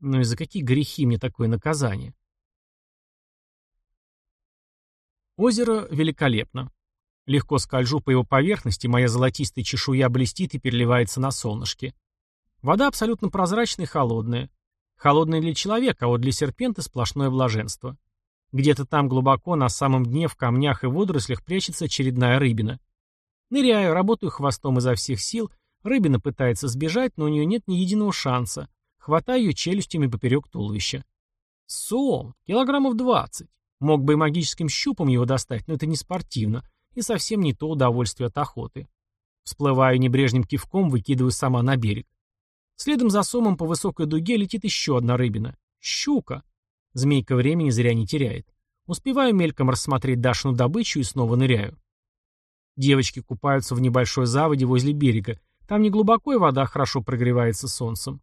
Ну и за какие грехи мне такое наказание? Озеро великолепно. Легко скольжу по его поверхности, моя золотистая чешуя блестит и переливается на солнышке. Вода абсолютно прозрачная и холодная. Холодная для человека, а вот для серпента сплошное блаженство. Где-то там глубоко, на самом дне, в камнях и водорослях прячется очередная рыбина. Ныряю, работаю хвостом изо всех сил, рыбина пытается сбежать, но у нее нет ни единого шанса. Хватаю ее челюстями поперек туловища. Сом, килограммов двадцать. Мог бы и магическим щупом его достать, но это не спортивно и совсем не то удовольствие от охоты. Всплываю небрежным кивком, выкидываю сама на берег. Следом за сомом по высокой дуге летит еще одна рыбина. Щука. Змейка времени зря не теряет. Успеваю мельком рассмотреть Дашину добычу и снова ныряю. Девочки купаются в небольшой заводе возле берега. Там не глубоко вода хорошо прогревается солнцем.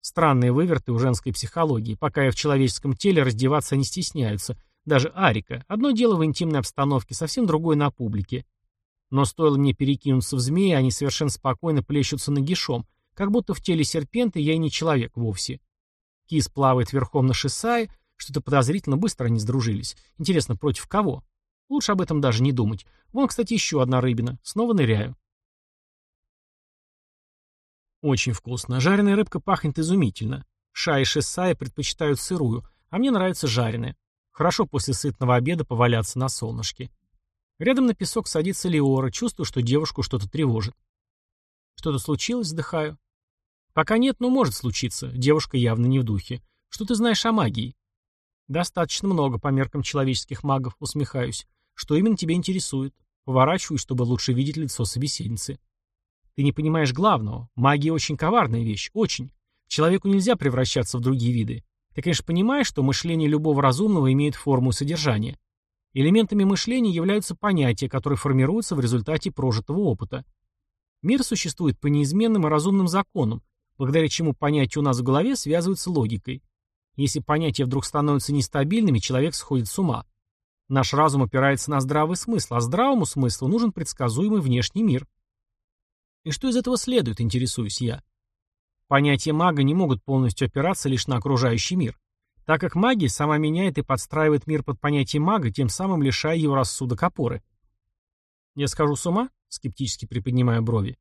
Странные выверты у женской психологии. Пока я в человеческом теле, раздеваться не стесняются. Даже Арика. Одно дело в интимной обстановке, совсем другое на публике. Но стоило мне перекинуться в змеи, они совершенно спокойно плещутся нагишом, как будто в теле серпента я и не человек вовсе. Кис плавает верхом на шисае, что-то подозрительно быстро они сдружились. Интересно, против кого? Лучше об этом даже не думать. Вон, кстати, еще одна рыбина. Снова ныряю. Очень вкусно. Жареная рыбка пахнет изумительно. Ша и Шисая предпочитают сырую, а мне нравится жареная. Хорошо после сытного обеда поваляться на солнышке. Рядом на песок садится Леора, чувствую, что девушку что-то тревожит. Что-то случилось, вздыхаю. Пока нет, но может случиться. Девушка явно не в духе. Что ты знаешь о магии? Достаточно много по меркам человеческих магов, усмехаюсь. Что именно тебя интересует? Поворачиваюсь, чтобы лучше видеть лицо собеседницы. Ты не понимаешь главного. Магия очень коварная вещь, очень. Человеку нельзя превращаться в другие виды. Ты, конечно, понимаешь, что мышление любого разумного имеет форму и содержание. Элементами мышления являются понятия, которые формируются в результате прожитого опыта. Мир существует по неизменным и разумным законам, благодаря чему понятия у нас в голове связываются логикой. Если понятия вдруг становятся нестабильными, человек сходит с ума. Наш разум опирается на здравый смысл, а здравому смыслу нужен предсказуемый внешний мир. И что из этого следует, интересуюсь я? Понятия мага не могут полностью опираться лишь на окружающий мир, так как магия сама меняет и подстраивает мир под понятие мага, тем самым лишая его рассудок опоры. Я скажу с ума? Скептически приподнимая брови.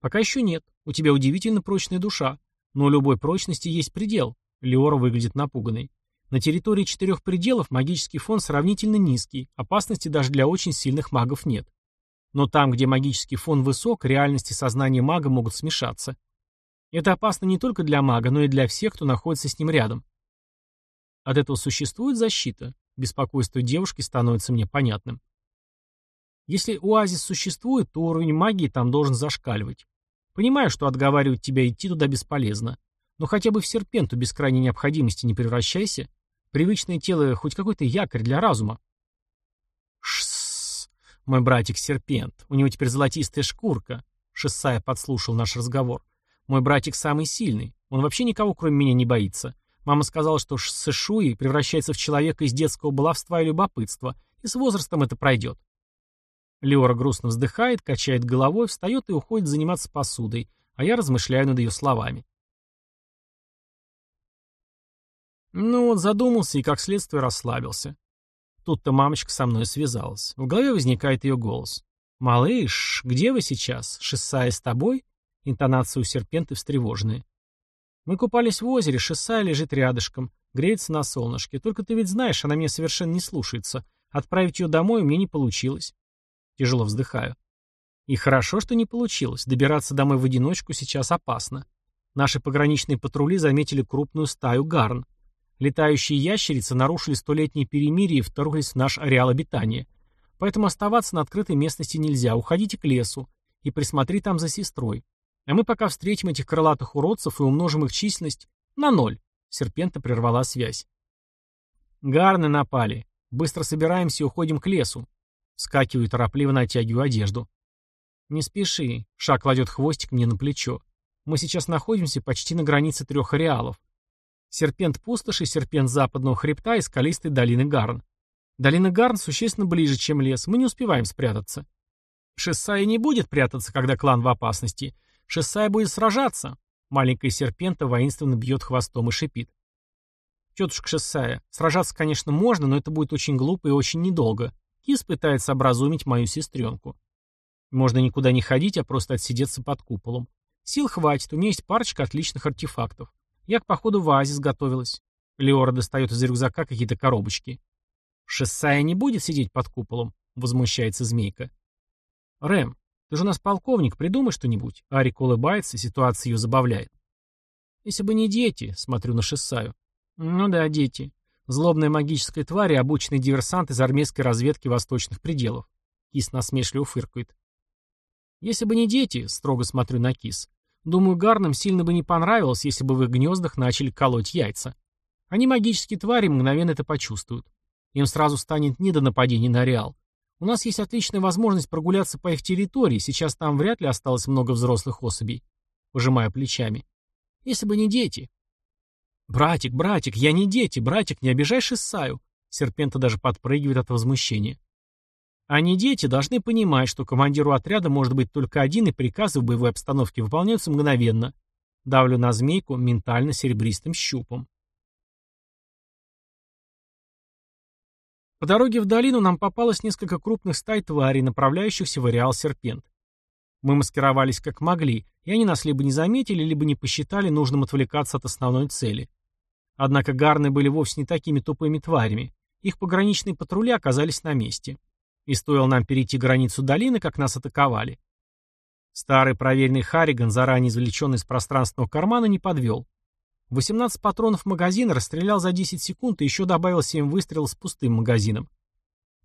Пока еще нет. У тебя удивительно прочная душа. Но у любой прочности есть предел. Леора выглядит напуганной. На территории четырех пределов магический фон сравнительно низкий, опасности даже для очень сильных магов нет. Но там, где магический фон высок, реальность и сознание мага могут смешаться. Это опасно не только для мага, но и для всех, кто находится с ним рядом. От этого существует защита. Беспокойство девушки становится мне понятным. Если оазис существует, то уровень магии там должен зашкаливать. Понимаю, что отговаривать тебя идти туда бесполезно. Но хотя бы в серпенту без крайней необходимости не превращайся. Привычное тело хоть какой-то якорь для разума. Шсс, мой братик серпент. У него теперь золотистая шкурка. Шессая подслушал наш разговор. Мой братик самый сильный. Он вообще никого, кроме меня, не боится. Мама сказала, что Сэшуи превращается в человека из детского баловства и любопытства, и с возрастом это пройдет. Леора грустно вздыхает, качает головой, встает и уходит заниматься посудой, а я размышляю над ее словами. Ну вот задумался и как следствие расслабился. Тут-то мамочка со мной связалась. В голове возникает ее голос. «Малыш, где вы сейчас? Шессая с тобой?» Интонация у серпенты встревоженная. Мы купались в озере, шессая лежит рядышком, греется на солнышке. Только ты ведь знаешь, она меня совершенно не слушается. Отправить ее домой мне не получилось. Тяжело вздыхаю. И хорошо, что не получилось. Добираться домой в одиночку сейчас опасно. Наши пограничные патрули заметили крупную стаю гарн. Летающие ящерицы нарушили столетнее перемирие и вторглись в наш ареал обитания. Поэтому оставаться на открытой местности нельзя, уходите к лесу и присмотри там за сестрой. А мы пока встретим этих крылатых уродцев и умножим их численность на ноль. Серпента прервала связь. Гарны напали. Быстро собираемся и уходим к лесу. Скакиваю торопливо натягиваю одежду. Не спеши. Шаг кладет хвостик мне на плечо. Мы сейчас находимся почти на границе трех ареалов. Серпент пустоши, серпент западного хребта и скалистой долины Гарн. Долина Гарн существенно ближе, чем лес, мы не успеваем спрятаться. Шессая не будет прятаться, когда клан в опасности. Шессая будет сражаться. Маленькая серпента воинственно бьет хвостом и шипит. Тетушка Шессая, сражаться, конечно, можно, но это будет очень глупо и очень недолго. Кис пытается образумить мою сестренку. Можно никуда не ходить, а просто отсидеться под куполом. Сил хватит, у меня есть парочка отличных артефактов. Я к походу в оазис готовилась. Леора достает из рюкзака какие-то коробочки. «Шессая не будет сидеть под куполом», — возмущается змейка. «Рэм, ты же у нас полковник, придумай что-нибудь». Арик улыбается, ситуация ее забавляет. «Если бы не дети», — смотрю на Шессаю. «Ну да, дети. Злобная магическая тварь и обученный диверсант из армейской разведки восточных пределов». Кис насмешливо фыркает. «Если бы не дети», — строго смотрю на Кис, Думаю, гарнам сильно бы не понравилось, если бы в их гнездах начали колоть яйца. Они магические твари мгновенно это почувствуют. Им сразу станет не до нападений на Реал. У нас есть отличная возможность прогуляться по их территории, сейчас там вряд ли осталось много взрослых особей. Пожимая плечами. Если бы не дети. Братик, братик, я не дети, братик, не обижай Шиссаю. Серпента даже подпрыгивает от возмущения. Они, дети, должны понимать, что командиру отряда может быть только один, и приказы в боевой обстановке выполняются мгновенно. Давлю на змейку ментально-серебристым щупом. По дороге в долину нам попалось несколько крупных стай тварей, направляющихся в ареал Серпент. Мы маскировались как могли, и они нас либо не заметили, либо не посчитали нужным отвлекаться от основной цели. Однако гарны были вовсе не такими тупыми тварями. Их пограничные патрули оказались на месте. И стоило нам перейти границу долины, как нас атаковали. Старый проверенный Харриган, заранее извлеченный из пространственного кармана, не подвел. 18 патронов магазина расстрелял за 10 секунд и еще добавил 7 выстрелов с пустым магазином.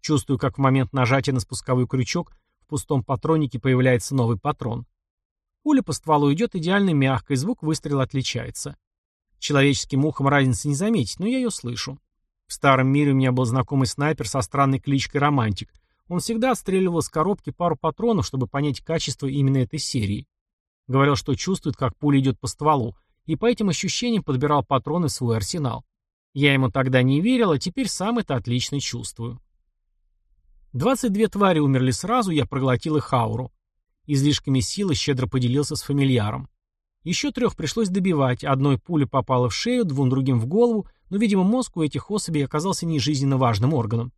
Чувствую, как в момент нажатия на спусковой крючок в пустом патроннике появляется новый патрон. Пуля по стволу идет идеально мягко, и звук выстрела отличается. Человеческим ухом разницы не заметить, но я ее слышу. В старом мире у меня был знакомый снайпер со странной кличкой Романтик. Он всегда отстреливал с коробки пару патронов, чтобы понять качество именно этой серии. Говорил, что чувствует, как пуля идет по стволу, и по этим ощущениям подбирал патроны в свой арсенал. Я ему тогда не верил, а теперь сам это отлично чувствую. 22 твари умерли сразу, я проглотил их ауру. Излишками силы щедро поделился с фамильяром. Еще трех пришлось добивать, одной пуля попала в шею, двум другим в голову, но, видимо, мозг у этих особей оказался не жизненно важным органом.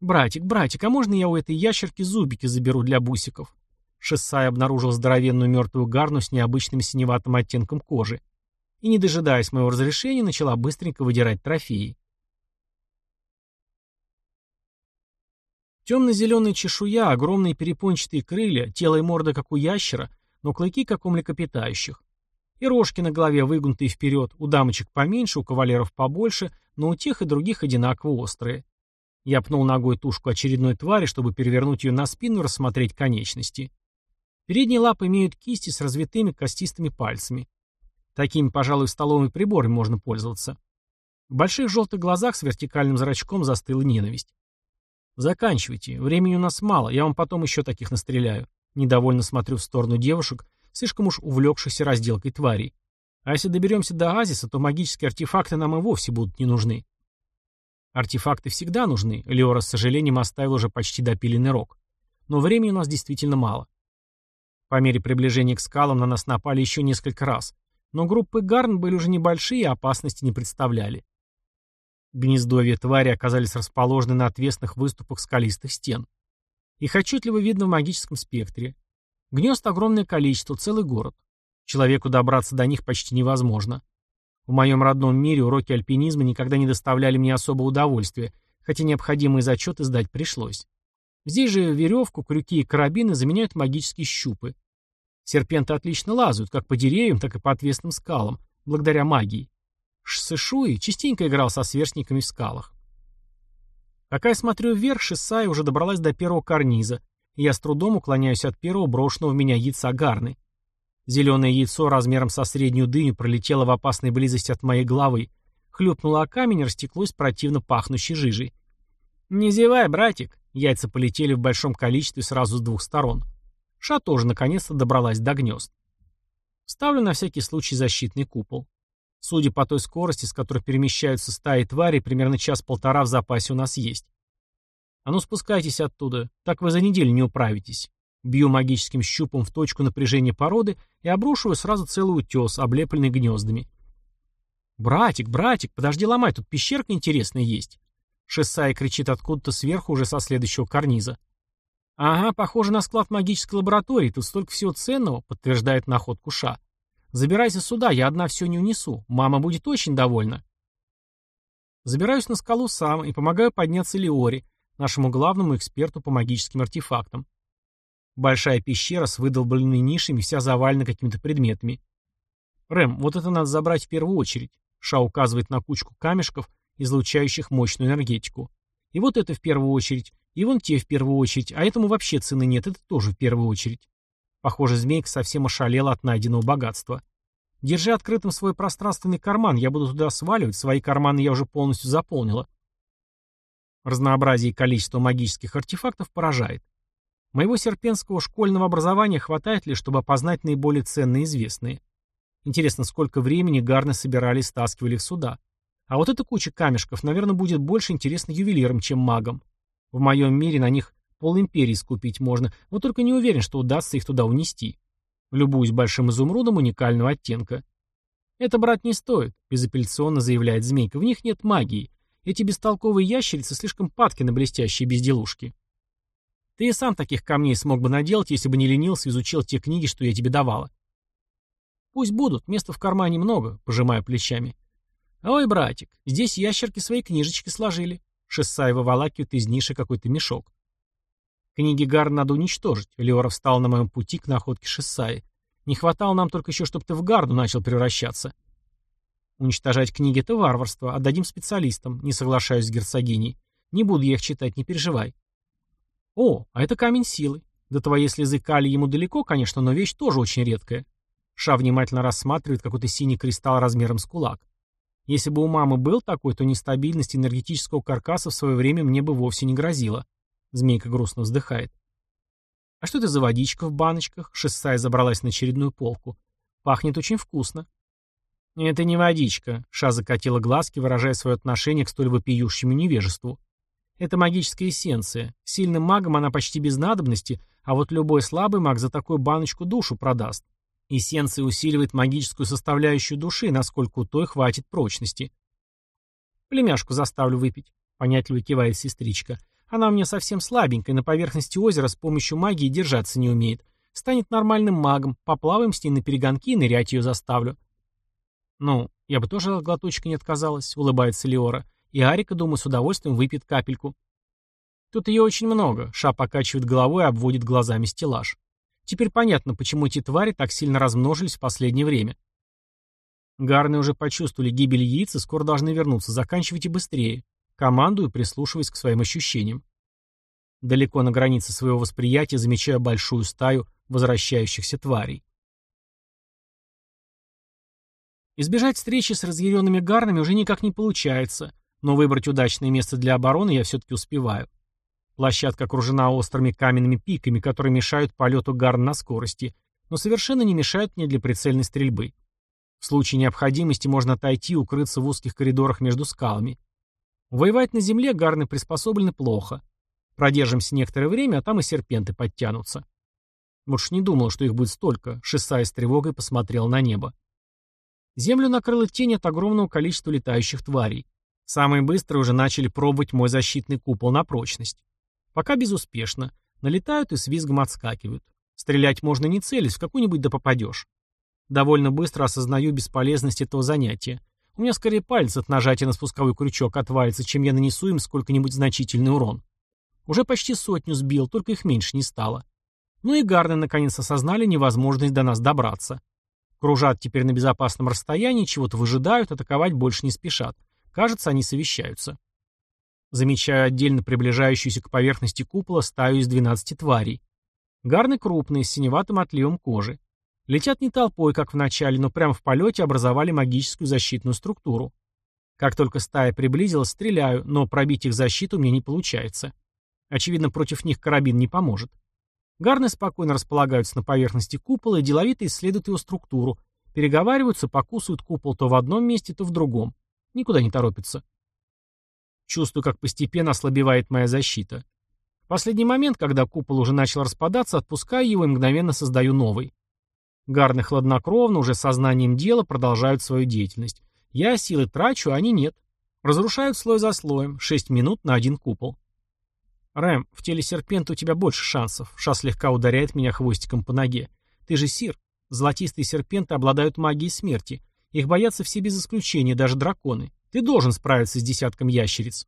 «Братик, братик, а можно я у этой ящерки зубики заберу для бусиков?» Шессай обнаружил здоровенную мертвую гарну с необычным синеватым оттенком кожи. И, не дожидаясь моего разрешения, начала быстренько выдирать трофеи. Темно-зеленая чешуя, огромные перепончатые крылья, тело и морда, как у ящера, но клыки, как у млекопитающих. И рожки на голове выгнутые вперед, у дамочек поменьше, у кавалеров побольше, но у тех и других одинаково острые. Я пнул ногой тушку очередной твари, чтобы перевернуть ее на спину и рассмотреть конечности. Передние лапы имеют кисти с развитыми костистыми пальцами. Такими, пожалуй, столовыми приборами можно пользоваться. В больших желтых глазах с вертикальным зрачком застыла ненависть. «Заканчивайте. Времени у нас мало. Я вам потом еще таких настреляю». Недовольно смотрю в сторону девушек, слишком уж увлекшихся разделкой тварей. А если доберемся до Азиса, то магические артефакты нам и вовсе будут не нужны. Артефакты всегда нужны. Леора с сожалением оставил уже почти допиленный рог. Но времени у нас действительно мало. По мере приближения к скалам на нас напали еще несколько раз. Но группы Гарн были уже небольшие и опасности не представляли. Гнездовья твари оказались расположены на отвесных выступах скалистых стен. Их отчетливо видно в магическом спектре. Гнезд огромное количество, целый город. Человеку добраться до них почти невозможно. В моем родном мире уроки альпинизма никогда не доставляли мне особого удовольствия, хотя необходимые зачеты сдать пришлось. Здесь же веревку, крюки и карабины заменяют магические щупы. Серпенты отлично лазают, как по деревьям, так и по отвесным скалам, благодаря магии. Шсышуи частенько играл со сверстниками в скалах. Пока я смотрю вверх, Шисай уже добралась до первого карниза, и я с трудом уклоняюсь от первого брошенного в меня яйца Гарны. Зеленое яйцо размером со среднюю дыню пролетело в опасной близости от моей головы, хлюпнуло о камень и растеклось противно пахнущей жижей. «Не зевай, братик!» Яйца полетели в большом количестве сразу с двух сторон. Ша тоже наконец-то добралась до гнезд. Ставлю на всякий случай защитный купол. Судя по той скорости, с которой перемещаются стаи тварей, примерно час-полтора в запасе у нас есть. А ну спускайтесь оттуда, так вы за неделю не управитесь. Бью магическим щупом в точку напряжения породы и обрушиваю сразу целый утес, облепленный гнездами. «Братик, братик, подожди ломай, тут пещерка интересная есть». Шессай кричит откуда-то сверху уже со следующего карниза. «Ага, похоже на склад магической лаборатории, тут столько всего ценного», подтверждает находку Ша. «Забирайся сюда, я одна все не унесу, мама будет очень довольна». Забираюсь на скалу сам и помогаю подняться Леори, нашему главному эксперту по магическим артефактам. Большая пещера с выдолбленными нишами, вся завалена какими-то предметами. «Рэм, вот это надо забрать в первую очередь», — Ша указывает на кучку камешков, излучающих мощную энергетику. «И вот это в первую очередь, и вон те в первую очередь, а этому вообще цены нет, это тоже в первую очередь». Похоже, змейка совсем ошалела от найденного богатства. Держи открытым свой пространственный карман, я буду туда сваливать, свои карманы я уже полностью заполнила. Разнообразие и количество магических артефактов поражает. Моего серпенского школьного образования хватает ли, чтобы опознать наиболее ценные известные? Интересно, сколько времени Гарны собирали и стаскивали их сюда? А вот эта куча камешков, наверное, будет больше интересна ювелирам, чем магам. В моем мире на них полимперии скупить можно, но только не уверен, что удастся их туда унести. Любуюсь большим изумрудом уникального оттенка. «Это брать не стоит», — безапелляционно заявляет Змейка. «В них нет магии. Эти бестолковые ящерицы слишком падки на блестящие безделушки». Ты и сам таких камней смог бы наделать, если бы не ленился и изучил те книги, что я тебе давала. Пусть будут, места в кармане много, пожимая плечами. Ой, братик, здесь ящерки свои книжечки сложили. Шессаева выволакивает из ниши какой-то мешок. Книги Гар надо уничтожить. Леора встал на моем пути к находке Шессаи. Не хватало нам только еще, чтобы ты в Гарду начал превращаться. Уничтожать книги — это варварство. Отдадим специалистам. Не соглашаюсь с герцогиней. Не буду я их читать, не переживай. О, а это камень силы. До твоей слезы кали ему далеко, конечно, но вещь тоже очень редкая. Ша внимательно рассматривает какой-то синий кристалл размером с кулак. Если бы у мамы был такой, то нестабильность энергетического каркаса в свое время мне бы вовсе не грозила. Змейка грустно вздыхает. А что это за водичка в баночках? Шестая забралась на очередную полку. Пахнет очень вкусно. Это не водичка. Ша закатила глазки, выражая свое отношение к столь вопиющему невежеству. Это магическая эссенция. Сильным магом она почти без надобности, а вот любой слабый маг за такую баночку душу продаст. Эссенция усиливает магическую составляющую души, насколько у той хватит прочности. Племяшку заставлю выпить, понятливо кивает сестричка. Она у меня совсем слабенькая, на поверхности озера с помощью магии держаться не умеет. Станет нормальным магом, поплаваем с ней на перегонки и нырять ее заставлю. Ну, я бы тоже от глоточка не отказалась, улыбается Леора. И Арика, думаю, с удовольствием выпьет капельку. Тут ее очень много. Ша покачивает головой и обводит глазами стеллаж. Теперь понятно, почему эти твари так сильно размножились в последнее время. Гарны уже почувствовали гибель яиц и скоро должны вернуться. Заканчивайте быстрее. Командую, прислушиваясь к своим ощущениям. Далеко на границе своего восприятия замечаю большую стаю возвращающихся тварей. Избежать встречи с разъяренными гарнами уже никак не получается но выбрать удачное место для обороны я все-таки успеваю. Площадка окружена острыми каменными пиками, которые мешают полету гарн на скорости, но совершенно не мешают мне для прицельной стрельбы. В случае необходимости можно отойти и укрыться в узких коридорах между скалами. Воевать на земле гарны приспособлены плохо. Продержимся некоторое время, а там и серпенты подтянутся. Уж не думал, что их будет столько, шестая с тревогой посмотрел на небо. Землю накрыла тень от огромного количества летающих тварей. Самые быстрые уже начали пробовать мой защитный купол на прочность. Пока безуспешно. Налетают и с визгом отскакивают. Стрелять можно не целясь, в какую-нибудь да попадешь. Довольно быстро осознаю бесполезность этого занятия. У меня скорее палец от нажатия на спусковой крючок отвалится, чем я нанесу им сколько-нибудь значительный урон. Уже почти сотню сбил, только их меньше не стало. Ну и гарды наконец осознали невозможность до нас добраться. Кружат теперь на безопасном расстоянии, чего-то выжидают, атаковать больше не спешат. Кажется, они совещаются. Замечаю отдельно приближающуюся к поверхности купола стаю из 12 тварей. Гарны крупные, с синеватым отливом кожи. Летят не толпой, как в начале, но прямо в полете образовали магическую защитную структуру. Как только стая приблизилась, стреляю, но пробить их защиту мне не получается. Очевидно, против них карабин не поможет. Гарны спокойно располагаются на поверхности купола и деловито исследуют его структуру, переговариваются, покусывают купол то в одном месте, то в другом. Никуда не торопится. Чувствую, как постепенно ослабевает моя защита. В последний момент, когда купол уже начал распадаться, отпускаю его и мгновенно создаю новый. Гарны хладнокровно, уже сознанием дела, продолжают свою деятельность. Я силы трачу, а они нет. Разрушают слой за слоем. Шесть минут на один купол. Рэм, в теле серпента у тебя больше шансов. Ша слегка ударяет меня хвостиком по ноге. Ты же сир. Золотистые серпенты обладают магией смерти. Их боятся все без исключения, даже драконы. Ты должен справиться с десятком ящериц.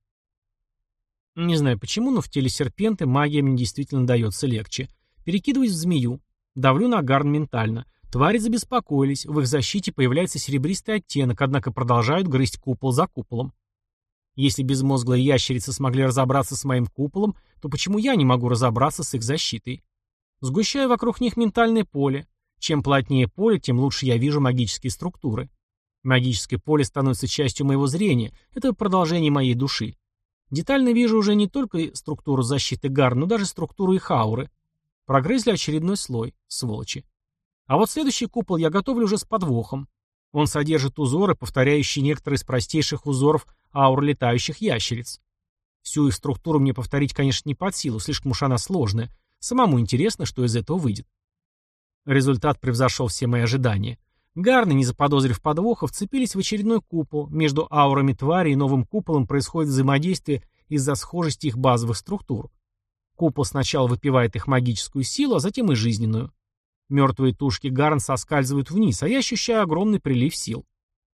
Не знаю почему, но в теле серпенты магия мне действительно дается легче. Перекидываюсь в змею. Давлю на гарн ментально. Твари забеспокоились, в их защите появляется серебристый оттенок, однако продолжают грызть купол за куполом. Если безмозглые ящерицы смогли разобраться с моим куполом, то почему я не могу разобраться с их защитой? Сгущаю вокруг них ментальное поле. Чем плотнее поле, тем лучше я вижу магические структуры. Магическое поле становится частью моего зрения, это продолжение моей души. Детально вижу уже не только структуру защиты гар, но даже структуру их ауры. Прогрызли очередной слой, сволочи. А вот следующий купол я готовлю уже с подвохом. Он содержит узоры, повторяющие некоторые из простейших узоров аур летающих ящериц. Всю их структуру мне повторить, конечно, не под силу, слишком уж она сложная. Самому интересно, что из этого выйдет. Результат превзошел все мои ожидания. Гарны, не заподозрив подвоха, вцепились в очередной купол. Между аурами твари и новым куполом происходит взаимодействие из-за схожести их базовых структур. Купол сначала выпивает их магическую силу, а затем и жизненную. Мертвые тушки Гарн соскальзывают вниз, а я ощущаю огромный прилив сил.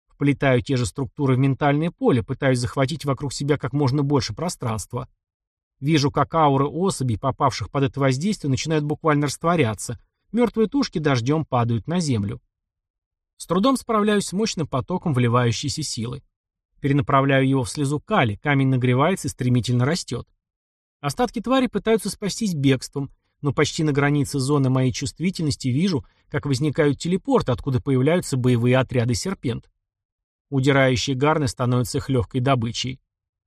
Вплетаю те же структуры в ментальное поле, пытаюсь захватить вокруг себя как можно больше пространства. Вижу, как ауры особей, попавших под это воздействие, начинают буквально растворяться. Мертвые тушки дождем падают на землю. С трудом справляюсь с мощным потоком вливающейся силы. Перенаправляю его в слезу кали, камень нагревается и стремительно растет. Остатки твари пытаются спастись бегством, но почти на границе зоны моей чувствительности вижу, как возникают телепорты, откуда появляются боевые отряды серпент. Удирающие гарны становятся их легкой добычей.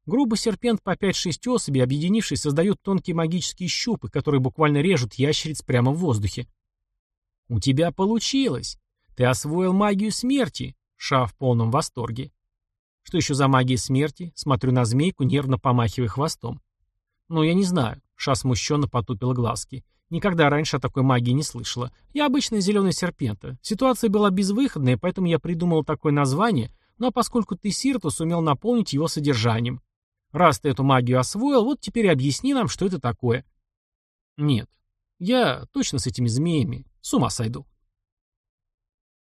Грубый серпент по 5-6 особей, объединившись, создают тонкие магические щупы, которые буквально режут ящериц прямо в воздухе. «У тебя получилось! Ты освоил магию смерти!» Ша в полном восторге. «Что еще за магия смерти?» Смотрю на змейку, нервно помахивая хвостом. «Ну, я не знаю». Ша смущенно потупила глазки. Никогда раньше о такой магии не слышала. Я обычная зеленая серпента. Ситуация была безвыходная, поэтому я придумал такое название, но поскольку ты сир, то сумел наполнить его содержанием. Раз ты эту магию освоил, вот теперь объясни нам, что это такое. Нет, я точно с этими змеями с ума сойду.